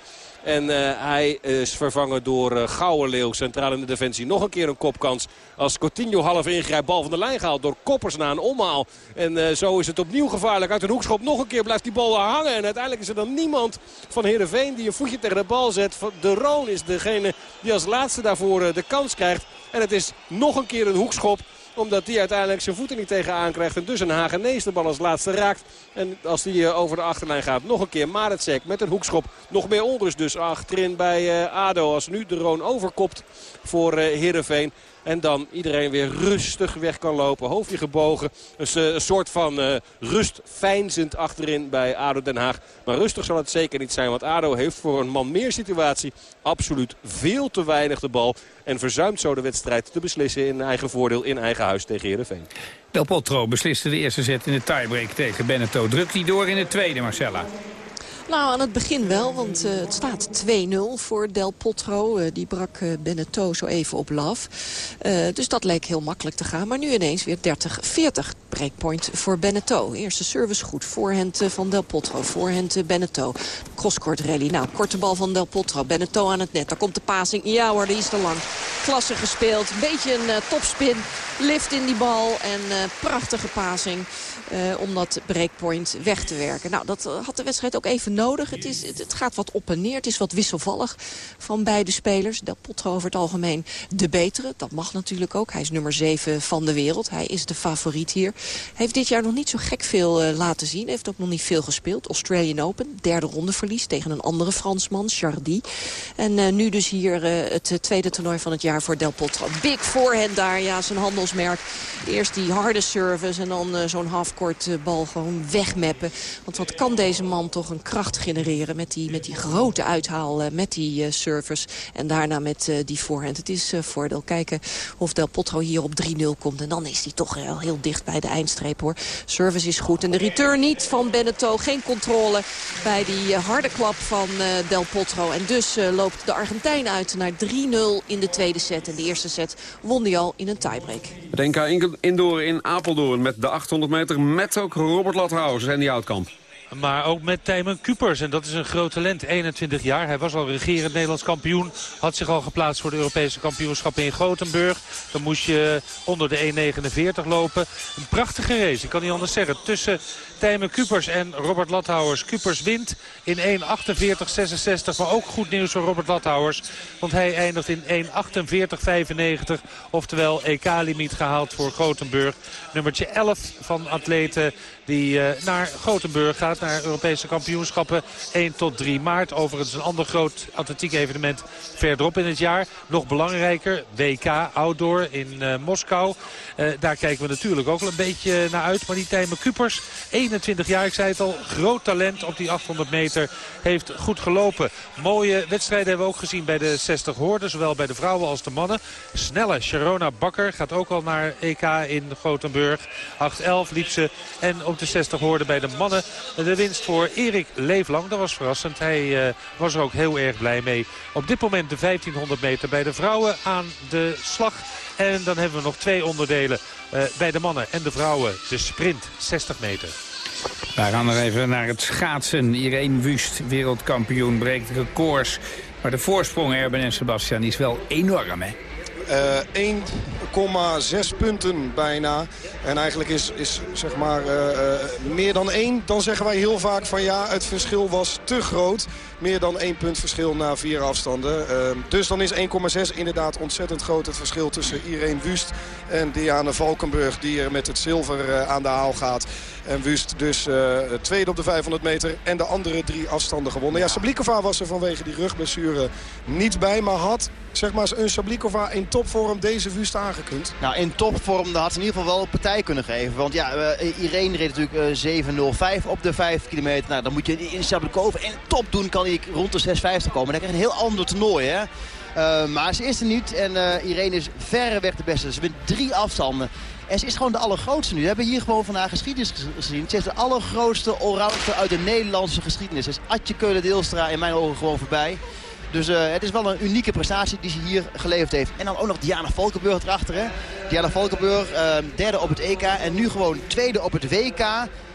En uh, hij is vervangen door uh. Centraal in de defensie. Nog een keer een kopkans. Als Coutinho half ingrijpt. Bal van de lijn gehaald door Koppers na een omhaal. En uh, zo is het opnieuw gevaarlijk. Uit een hoekschop nog een keer blijft die bal hangen. En uiteindelijk is er dan niemand van Heerenveen die een voetje tegen de bal zet. De Roon is degene die als laatste daarvoor de kans krijgt. En het is nog een keer een hoekschop omdat hij uiteindelijk zijn voeten niet tegenaan krijgt. En dus een Hagenees de bal als laatste raakt. En als die over de achterlijn gaat, nog een keer Maretsek met een hoekschop. Nog meer onrust dus achterin bij ADO. Als nu de Roon overkopt voor Heerenveen. En dan iedereen weer rustig weg kan lopen. Hoofdje gebogen. Een soort van uh, rust fijnzend achterin bij ADO Den Haag. Maar rustig zal het zeker niet zijn. Want ADO heeft voor een man meer situatie absoluut veel te weinig de bal. En verzuimt zo de wedstrijd te beslissen in eigen voordeel in eigen huis tegen Heerenveen. Del Potro besliste de eerste set in de tiebreak tegen Beneteau. Drukt hij door in de tweede, Marcella? Nou, aan het begin wel, want uh, het staat 2-0 voor Del Potro. Uh, die brak uh, Beneteau zo even op laf. dus dat leek heel makkelijk te gaan. Maar nu ineens weer 30-40 breakpoint voor Beneteau. Eerste service goed. Voorhand van Del Potro. Voorhand Beneteau. Crosscourt rally. Nou, korte bal van Del Potro. Beneteau aan het net. Daar komt de passing. Ja hoor, die is te lang. Klasse gespeeld. Beetje een topspin. Lift in die bal. En prachtige passing. Om dat breakpoint weg te werken. Nou, dat had de wedstrijd ook even nodig. Het, is, het, gaat wat op en neer. Het is wat wisselvallig van beide spelers. Del Potro over het algemeen de betere. Dat mag natuurlijk ook. Hij is nummer 7 van de wereld. Hij is de favoriet hier. Heeft dit jaar nog niet zo gek veel uh, laten zien. Heeft ook nog niet veel gespeeld. Australian Open, derde ronde verlies tegen een andere Fransman, Chardy. En nu dus hier het tweede toernooi van het jaar voor Del Potro. Big forehand daar, ja, zijn handelsmerk. Eerst die harde service en dan zo'n halfcourt bal gewoon wegmeppen. Want wat kan deze man toch een kracht genereren met die, met die grote uithaal, uh, met die uh, servers. En daarna met uh, die voorhand. Het is voordeel. Kijken of Del Potro hier op 3-0 komt. En dan is hij toch heel, heel dicht bij de eindstreep hoor. Service is goed. En de return niet van Beneteau. Geen controle bij die harde klap van Del Potro. En dus loopt de Argentijn uit naar 3-0 in de tweede set. En de eerste set won hij al in een tiebreak. Het NK Indoor in Apeldoorn met de 800 meter. Met ook Robert Lathouwers en die Oudkamp. Maar ook met Tijmen Kupers. En dat is een groot talent. 21 jaar. Hij was al regerend Nederlands kampioen. Had zich al geplaatst voor de Europese kampioenschappen in Gothenburg. Dan moest je onder de 1,49 lopen. Een prachtige race. Ik kan niet anders zeggen. Tussen Tijmen Kupers en Robert Lathouwers. Kupers wint in 1.48.66. Maar ook goed nieuws voor Robert Lathouwers. Want hij eindigt in 1.48.95. Oftewel EK-limiet gehaald voor Gothenburg. Nummertje 11 van atleten die uh, naar Gothenburg gaat. Naar Europese kampioenschappen 1 tot 3 maart. Overigens een ander groot atletiek evenement verderop in het jaar. Nog belangrijker, WK Outdoor in uh, Moskou. Uh, daar kijken we natuurlijk ook wel een beetje naar uit. Maar die Tijmen Kupers, 21 jaar, ik zei het al, groot talent op die 800 meter. Heeft goed gelopen. Mooie wedstrijden hebben we ook gezien bij de 60 hoorden. Zowel bij de vrouwen als de mannen. Snelle Sharona Bakker gaat ook al naar EK in Gothenburg. 8-11 liep ze. En op de 60 hoorden bij de mannen de winst voor Erik Leeflang. Dat was verrassend. Hij uh, was er ook heel erg blij mee. Op dit moment de 1500 meter bij de vrouwen aan de slag. En dan hebben we nog twee onderdelen uh, bij de mannen en de vrouwen. De sprint 60 meter. We gaan nog even naar het schaatsen. Irene Wust, wereldkampioen, breekt records. Maar de voorsprong, Erben en Sebastian, is wel enorm, hè? Uh, 1,6 punten bijna. En eigenlijk is, is zeg maar uh, uh, meer dan 1. Dan zeggen wij heel vaak van ja, het verschil was te groot. Meer dan 1 punt verschil na vier afstanden. dus dan is 1,6 inderdaad ontzettend groot het verschil tussen Irene Wust en Diane Valkenburg. Die er met het zilver aan de haal gaat. En Wust dus uh, tweede op de 500 meter en de andere drie afstanden gewonnen. Ja, Sablikova was er vanwege die rugblessure niet bij. Maar had zeg maar, een Sablikova in topvorm deze Wust aangekund? Nou, in topvorm had ze in ieder geval wel partij kunnen geven. Want ja, uh, Irene reed natuurlijk uh, 7.05 op de 5 kilometer. Nou, dan moet je in Sablikova in top doen, kan hij rond de 6.50 komen. Dan krijg je een heel ander toernooi, hè. Uh, maar ze is er niet en Irene is verreweg de beste. Ze wint drie afstanden. En ze is gewoon de allergrootste nu. We hebben hier gewoon vandaag geschiedenis gezien. Ze is de allergrootste allrounder uit de Nederlandse geschiedenis. Dus Atje Keulen-Deelstra in mijn ogen gewoon voorbij. Dus uh, het is wel een unieke prestatie die ze hier geleverd heeft. En dan ook nog Diana Valkenburg erachter. Hè? Diana Valkenburg, uh, derde op het EK en nu gewoon tweede op het WK.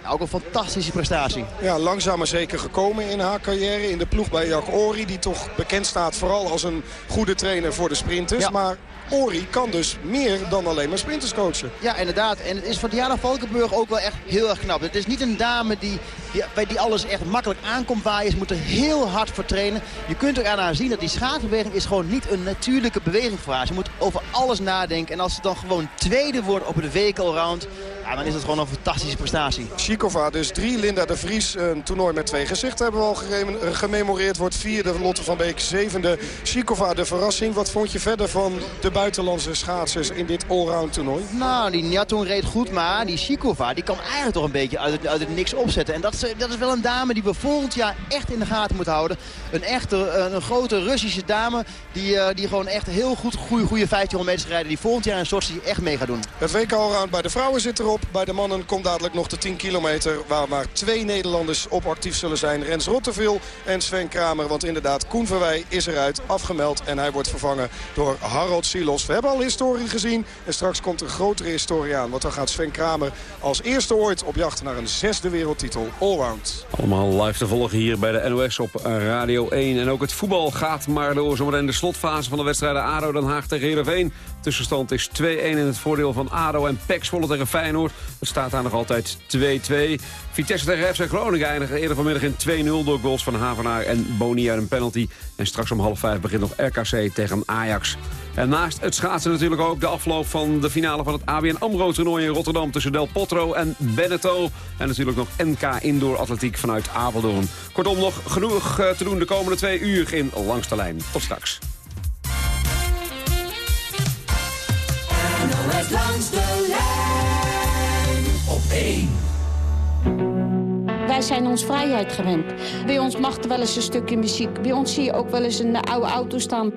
Ook een fantastische prestatie. Ja, langzaam maar zeker gekomen in haar carrière. In de ploeg bij Jack Ori, die toch bekend staat vooral als een goede trainer voor de sprinters. Ja. Maar Ori kan dus meer dan alleen maar sprinters coachen. Ja, inderdaad. En het is van Diana Valkenburg ook wel echt heel erg knap. Het is niet een dame die, die, bij die alles echt makkelijk aankomt waaien. Moet er heel hard voor trainen. Je kunt ook aan haar zien dat die schaatsbeweging is gewoon niet een natuurlijke beweging voor haar. Ze moet over alles nadenken. En als ze dan gewoon tweede wordt op het week allround... Ja, dan is het gewoon een fantastische prestatie. Chikova dus drie, Linda de Vries. Een toernooi met twee gezichten hebben we al gerem- gememoreerd. Wordt vierde, Lotte van Beek zevende. Chikova de verrassing. Wat vond je verder van de buitenlandse schaatsers in dit allround toernooi? Nou, die Njaton reed goed, maar die Sikova die kan eigenlijk toch een beetje uit het, uit het niks opzetten. En dat is, dat is wel een dame die we volgend jaar echt in de gaten moeten houden. Een echte, een, een grote Russische dame die, uh, die gewoon echt heel goed goede, goede 1500 meters rijden. Die volgend jaar in Sochi echt mee gaat doen. Het WK allround bij de vrouwen zit erop. Bij de mannen komt dadelijk nog de 10 kilometer waar maar twee Nederlanders op actief zullen zijn. Rens Rottevel en Sven Kramer. Want inderdaad, Koen Verwij is eruit, afgemeld. En hij wordt vervangen door Harold Silos. We hebben al historie gezien en straks komt een grotere historie aan. Want dan gaat Sven Kramer als eerste ooit op jacht naar een zesde wereldtitel allround. Allemaal live te volgen hier bij de NOS op Radio 1. En ook het voetbal gaat maar door. Zometeen de slotfase van de wedstrijden ADO Den Haag tegen Heerenveen. Tussenstand is 2-1 in het voordeel van ADO en PEC Zwolle tegen Feyenoord. Het staat daar nog altijd 2-2. Vitesse tegen FC Groningen eindigen eerder vanmiddag in 2-0 door goals van Havenaar en Boni uit een penalty. En straks om half vijf begint nog RKC tegen Ajax. En naast het schaatsen natuurlijk ook de afloop van de finale van het ABN AMRO-toernooi in Rotterdam... tussen Del Potro en Benetton. En natuurlijk nog NK Indoor Atletiek vanuit Apeldoorn. Kortom, nog genoeg eh, te doen de komende twee uur in Langs de Lijn. Tot straks. NOS langs de lijn op 1. Wij zijn ons vrijheid gewend. Bij ons mag er wel eens een stukje muziek. Bij ons zie je ook wel eens een oude auto staan.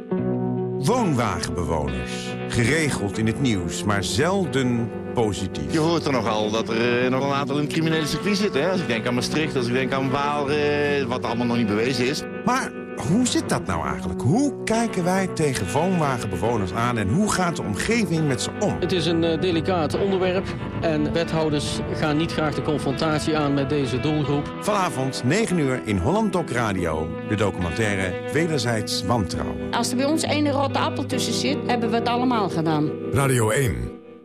Woonwagenbewoners. Geregeld in het nieuws, maar zelden positief. Je hoort er nogal dat er uh, nog een aantal in het criminele circuit zitten. Hè? Als ik denk aan Maastricht, als ik denk aan Waal, uh, wat allemaal nog niet bewezen is. Maar hoe zit dat nou eigenlijk? Hoe kijken wij tegen woonwagenbewoners aan en hoe gaat de omgeving met ze om? Het is een uh, delicaat onderwerp en wethouders gaan niet graag de confrontatie aan met deze doelgroep. Vanavond 9 uur in Holland Doc Radio, de documentaire Wederzijds Wantrouwen. Als er bij ons één rotte appel tussen zit, hebben we het allemaal gedaan. Radio 1,